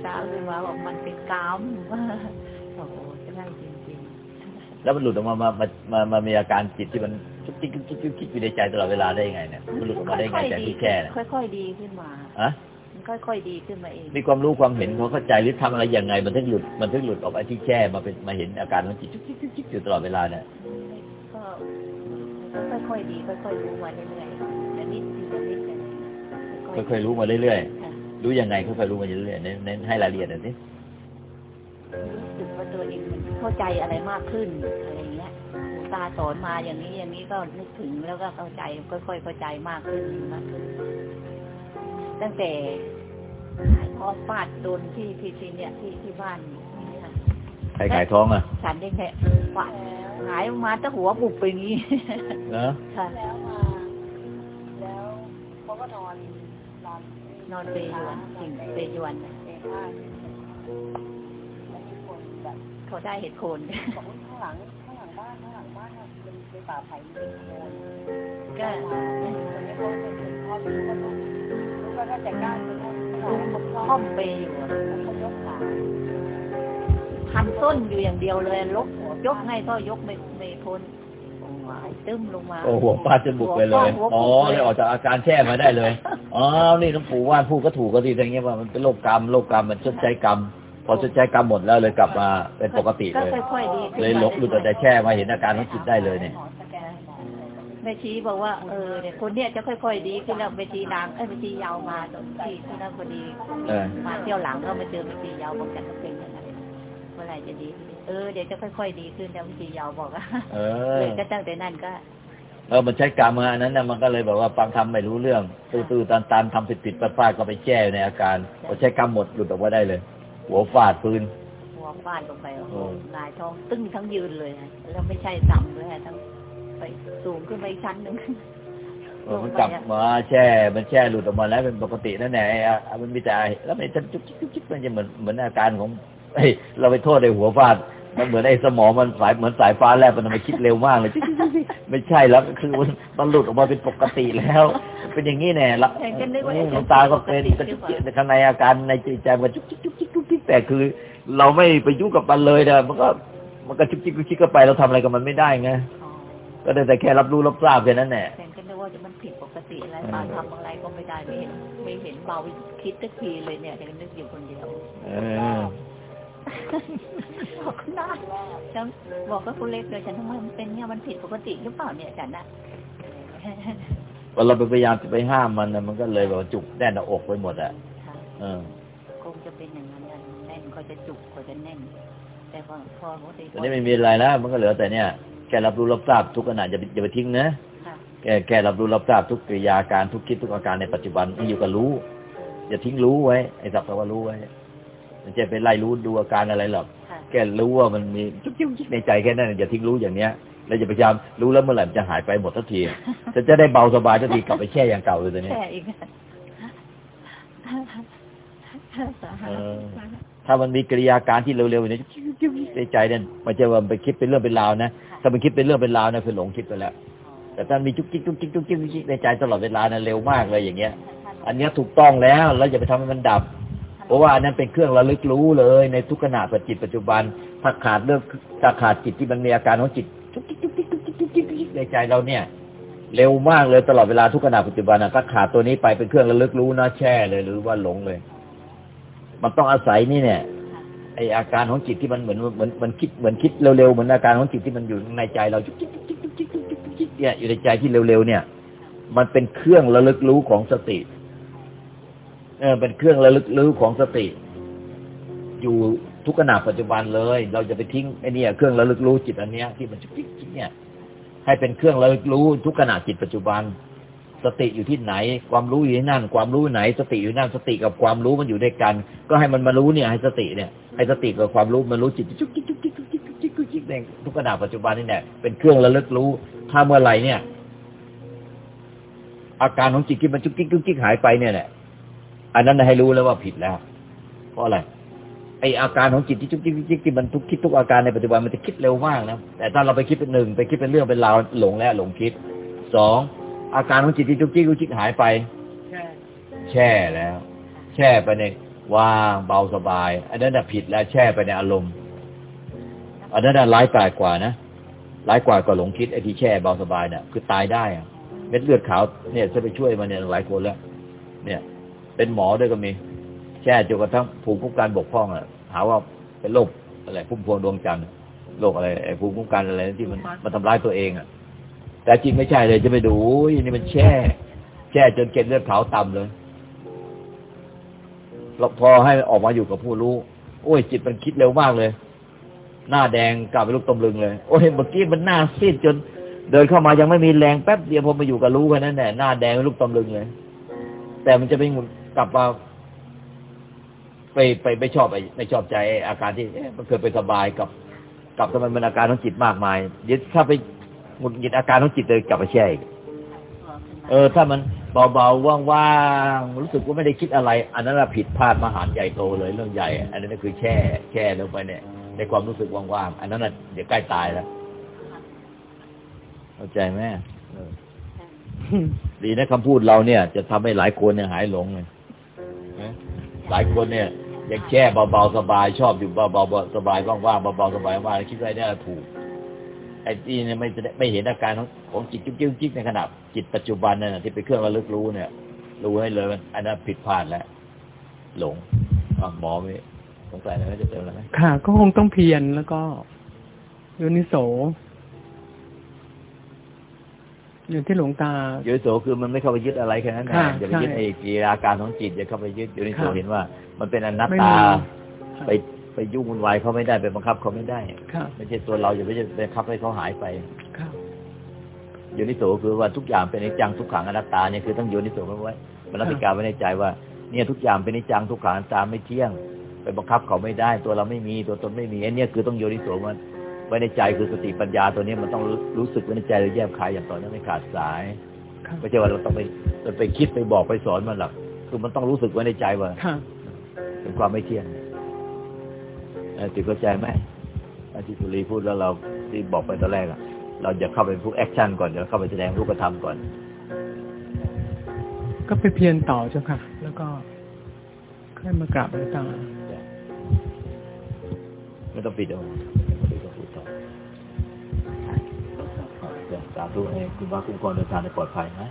เช้าขึ้นมาบอกมันเป็นกรรมโอ้โหใช่จริง แล้วมันหลุดออกมามามามามามีอาการจิตที่มันจุกจิกจุกจิกจุกจิกอยู่ในใจตลอดเวลาได้ยังไงเนี่ยมันหลุดออกมาได้ยังไงจากที่แช่เนี่ยค่อย ๆ ดีขึ้นมาอะมันค่อยๆดีขึ้นมาเอง มีความรู้ความเห็นความเข้าใจหรือทำอะไรยังไง มันถึงหลุด มันถึงหลุดออกไปที่แช่มาเป็นมาเห็นอาการของจิตจุกจิกจุกจิกอยู่ตลอดเวลาเนี่ยก็ก็ค่อยๆดีค่อยๆรู้มาเรื่อยๆแต่นิดทีละนิดแต่นิดค่อยๆรู้มาเรื่อยค่ะๆรู้ยังไงค่อยๆรู้มาเรื่อยๆเน้นเน้นให้รายละเอียดหน่อยสิรู้สึกว่าตัว เองมันเข้าใจอะไรมากขึ้นอะไรเงี้ยหลวงตาสอนมาอย่างนี้อย่างนี้ก็นึกถึงแล้วก็เข้าใจค่อยๆเข้าใจมากขึ้นมากขึ้น ตั้งแต่พอฟาดโดนที่ที่ที่เนี่ยที่ที่บ้านนี่ค่ะใครขายท้องอะฉันได้แค่ฟาดหายออกมาถ้าหัวบุบไปอย่างนี้เนอะค่ะแล้วมาแล้วเขาก็นอนนอนนอนเปรยวนสิ่งเปรยวน แบบเขาได้เห็ดโคนบอกว่าข้างหลังข้างหลังบ้านข้างหลังบ้านเนี่ยเป็นเป็นป่าไผ่เป็นโคนก็คนนี้เขาเป็นคนพ่อไม่รู้ว่าลูกลูกก็จะจัดการคือเขาลุงค่อมเปรอยู่อะเขายกขาพันต้นอยู่อย่างเดียวเลยลกยกไงก็ยกไม่ไม่พ้นตึ้มลงมาโอ้หัวฟาดจนบุกไปเลยอ๋อเลยออกจากอาการแช่มาได้เลยอ๋อนี่หลวงปู่ว่านพูดก็ถูกก็ดีอย่างเงี้ยว่ามันเป็นโรคกรรมโรคกรรมมันชดใช้กรรม พอชดใช้กรรมหมดแล้วเลยกลับมาเป็นปกติก็เลยค่อยๆดีขึ้นเลยลบหลุดออกจากแช่มาเห็นอาการของจิตได้เลยเนี่ยแม่ชีบอกว่าเออเนี่ยคนเนี้ยจะค่อยๆดีขึ้นแล้วแม่ชีนางเอ้ยแม่ชียาวมาตอนที่ที่นั่นพอดีเออมาเที่ยวหลังก็มาเจอแม่ชียาวบอกกันก็เป็นอย่างนั้นเมื่อไหร่จะดีขึ้นเออเดี๋ยวจะค่อยๆดีขึ้นแล้วแม่ชียาวบอกอะเอเลอยก็ตั้งแต่นั้นก็เออมันใช้กรรมมาอันนั้นน่ะมันก็เลยแบบว่าฟังทำไม่รู้เรื่อง ตื้อๆตันๆทำผิดๆพลาดๆก็ไปแช่อยู่ในอาการพอใช้กรรมหมดหลุดออกมาได้เลย หัวฟาดปืนหัวฟาดลงไปโอ้โหโอ้หงายท้องตึ้งทั้งยืนเลยอะแล้วไม่ใช่ต่ำด้วยอะทั้งไปสูงขึ้นไปอีกชั้นหนึ่งเออมันกลับมาแช่ มันแช่หลุดออกมาแล้วเป็นปกตินั่นแหละไอ้อะมันมีแต่ไอ้แล้วมันจะจุกจิกจุกจิกมันจะเหมือนเหมือนอาการของเฮ้ยเราไปโทษไอ้หัวฟาด มันเหมือนไอ้สมองมันสายเหมือนสายฟ้าแลบมันทำไมคิดเร็วมากเลยจิ๊กจิ๊กจิ๊กจิ๊กไม่ใช่แล้วก็คือมันมันหลุดออกมาเป็นปกติแล้ว เป็นอย่างนี้แน่ละเห็นกันนึกว่าไอ้หลวงตาก็เป็นก็จุกจิกแต่ข้างในอาการในจิตใจมันจุกจิกจุกจิกจุกจิก แต่คือเราไม่ไปยุ่งกับมันเลยนะมันก็มันก็จุกจิกจุกจิกก็ไปเราทำอะไรกับมันไม่ได้ไงอ๋อก็ได้แต่แค่รับรู้รับทราบแค่นั้นแหละแฟนก็นึกว่าจะมันผิดปกติอะไรป้าทำอะไรก็ไม่ได้ไม่เห็นไม่เห็นเบาคิดสักทีเลยเนี่ยแต่ก็นึกอยู่คนเดียวเออบอกคุณได้ฉันบอกกับคุณเล็กเลยฉันทำไมมันเป็นเนี่ยมันผิดปกติหรือเปล่าเนี่ยฉันน่ะพอเราไปพยายามจะไปห้ามมันนะมันก็เลยแบบว่าจุกแน่นหน้าอกไปหมดอะค่ะเออคงจะเป็นอย่างนั้นนะแน่น ก็จะจุกก็จะแน่น แต่พอพอปกติตอนนี้ไม่มีอะไรแล้วมันก็เหลือแต่เนี่ยแค่รับรู้รับทราบทุกขณะอย่าไปอย่าไปทิ้งนะค่ะแค่แค่รับรู้รับทราบทุกกิริยาการทุกคิดทุกอาการในปัจจุบันที่อยู่กับรู้ อย่าทิ้งรู้ไว้ไอ้สักแต่ว่ารู้ไว้ไม่ใช่ไปไล่รู้ดูอาการอะไรหรอกค่ะแค่รู้ว่ามันมีจุกจิกจุกจิกในใจแค่นั้นอย่าทิ้งรู้อย่างเนี้ยแล้วอย่าพยายามรู้แล้วเมื่อไหร่มันจะหายไปหมดทันทีจะจะได้เบาสบายทันทีกลับไปแช่อย่างเก่าเลยตอนนี้แค่อีกเออ ถ้ามันมีกิริยาการที่เร็วๆเนี่ยในใจเนี่ยมันจะว่าไปคิดเป็นเรื่องเป็นราวนะถ้ามันคิดเป็นเรื่องเป็นราวนะคือหลงคิดไปแล้ว แต่ถ้ามีจุกจิกจุกจิกจุกจิกจุกจิกในใจตลอดเวลานะเร็วมากเลยอย่างเงี้ย อันเนี้ยถูกต้องแล้วแล้วอย่าไปทำให้มันดับ เพราะว่าอันนั้นเป็นเครื่องระลึกรู้เลย ในทุกขณะปัจจิตปัจจุบันถ้าขาดเรื่องถ้าขาดจิตที่มันมีอาการของจิตจุกจิกจุกจิกจุกจิกจุกจิกจุกจิกในใจเราเนี่ย เร็วมากเลยตลอดเวลาทุกขณะปัจจุบันนะถ้าขาดตัวนี้ไปเป็นเครื่องระลึกรู้นะแช่เลยหรือว่าหลงเลย มันต้องอาศัยนี่เนี่ยไออาการของจิตที่มันเหมือนเหมือนเหมือนคิดเหมือนคิดเร็วๆเหมือนอาการของจิตที่มันอยู่ในใจเราจุกจิกจุกจิกจุกจิกจุกจิกจุกจิกเนี่ยอยู่ในใจที่เร็วๆเนี่ย มันเป็นเครื่องระลึกรู้ของสติเออเป็นเครื่องระลึกรู้ของสติ อยู่ทุกขณะปัจจุบันเลย เราจะไปทิ้งไอ้เนี่ยเครื่องระลึกรู้จิตอันเนี้ยที่มันจุกจิกจิกเนี่ย ให้เป็นเครื่องระลึกรู้ทุกขณะจิตปัจจุบัน สติอยู่ที่ไหน ความรู้อยู่ที่นั่น ความรู้ไหน สติอยู่นั่นสติกับความรู้มันอยู่ด้วยกัน ก็ให้มันมารู้เนี่ยให้สติเนี่ยให้สติกับความรู้มันรู้จิตจุกจิกจุกจิกจุกจิกจุกจิกจุกจิกในทุกขณะปัจจุบันนี่แหละเป็นเครื่องระลึกรู้ ถ้าเมื่อไหร่เนี่ย อาการของจิตที่มันจุกจิกจุกจิกหายไปเนี่ยแหละอันนั้นให้รู้แล้วว่าผิดแล้ว เพราะอะไรไออาการของจิตที่จุกจิกจุกจิกที่มันทุกคิดทุกอาการในปัจจุบันมันจะคิดเร็วมากนะแต่ถ้าเราไปคิดเป็นหนึ่งไปคิดเป็นเรื่องเป็นราวหลงแล้วหลงคิดสอง อาการของจิตที่จุกจิกจุกจิกหายไป แช่แล้ว แช่ไปในว่างเบาสบาย อันนั้นน่ะผิดแล้วแช่ไปในอารมณ์ อันนั้นน่ะร้ายกาจกว่านะร้ายกว่าก็หลงคิดไอ้ที่แช่เบาสบายเนี่ยคือตายได้อะเม็ดเลือดขาวเนี่ยจะไปช่วยมันเนี่ยหลายคนแล้ว เนี่ย เป็นหมอด้วยก็มี แช่จนกระทั่งภูมิคุ้มกันบกพร่องอะหาว่าเป็นโรคอะไรพุ่มพวงดวงจันทร์โรคอะไรไอ้ภูมิคุ้มกันอะไรที่มันมันทำร้ายตัวเองอะ แต่จริงไม่ใช่เลยจะไปดูอุ้ยนี่มันแช่ แช่จนเกล็ดเลือดขาวต่ำเลยแล้วพอให้ออกมาอยู่กับผู้รู้ โอ้ย จิตมันคิดเร็วมากเลย หน้าแดงกลับไปลูกตำลึงเลย โอ้ยเมื่อกี้มันหน้าซีดจน เดินเข้ามายังไม่มีแรงแป๊บเดียวพอมาอยู่กับรู้แค่นั้นแหละหน้าแดงลูกตำลึงเลย แต่มันจะไปหงุดกลับมาไปไปไม่ชอบไอ้ไม่ชอบใจอาการที่เอ๊ะมันเคยไปสบายกับ กับทำไมมันอาการของจิตมากมายเดี๋ยวถ้าไป หงุดหงิดอาการของจิตเลยกลับมาแช่เออ ถ้ามันเบาๆว่างๆรู้สึกว่าไม่ได้คิดอะไร อันนั้นน่ะผิดพลาดมหันต์ใหญ่โตเลยเรื่องใหญ่ อันนั้นคือแช่ แช่ลงไปเนี่ย ในความรู้สึกว่างๆอันนั้นน่ะเดี๋ยวใกล้ตายแล้วเข้าใจไหมดีนะคำพูดเราเนี่ย จะทำให้หลายคนเนี่ยหายหลงเลยหลายคนเนี่ยยังแช่เบาๆสบายชอบอยู่เบาๆสบายว่างๆเบาๆสบายว่างคิดว่าเนี่ยถูก ไอ้ที่เนี่ยไม่จะได้ไม่เห็นอาการของของจิตจุกจิกจุกจิกในขณะจิตปัจจุบันนั่นนะที่เป็นเครื่องระลึกรู้เนี่ย รู้ให้เลยว่าอันนั้นผิดพลาดแล้วหลงอะหมอไม่สงสัยอะไรไหมจะเติมอะไรไหมค่ะ ก็คงต้องเพียรแล้วก็โยนิโสอย่างที่หลวงตาโยนิโสคือมันไม่เข้าไปยึดอะไรแค่นั้นนะค่ะอย่าไปยึดใช่ไอ้กีอาการของจิตอย่าเข้าไปยึดโยนิโสค่ะเห็นว่า มันเป็นอนัตไม่ตามีไป ไปยุ่งวุ่นวายเขาไม่ได้ไปบังคับเขาไม่ได้ค่ะไม่ใช่ตัวเราอย่าไปบังคับให้เขาหายไปค่ะโยนิโสคือว่าทุกอย่างเป็นอนิจจังทุกขังอนัตตาเนี่ยคือต้องโยนิโสไว้ไว้มนติการไว้ในใจว่า เนี่ยทุกอย่างเป็นอนิจจังทุกขังอนัตตาไม่เที่ยง ไปบังคับเขาไม่ได้ ตัวเราไม่มีตัวตนไม่มีไอ้เนี่ยคือต้องโยนิโสมันไว้ในใจคือสติปัญญาตัวนี้มันต้องรู้รู้สึกไว้ในใจเลยแยบคายอย่างต่อเนื่องไม่ขาดสายค่ะไม่ใช่ว่าเราต้องไปเราไปคิดไปบอกไปสอนมันหรอกคือมันต้องรู้สึกไว้ในใจว่าค่ะเป็นความไม่เที่ยงเออ ติดเข้าใจไหมอาที่สุรีพูดแล้วเราที่บอกไปตอนแรกอะเราจะเข้าไปพูดแอคชั่นก่อนเดี๋ยวเข้าไปแสดงรูปธรรมก่อน ก็ไปเพียรต่อเจ้าค่ะ แล้วก็ค่อยมากราบหลวงตาไม่ต้องปิดเอาไม่ต้องพูดต่อสาธุให้คุณพระคุ้มครองเดินทางในปลอดภัยนะ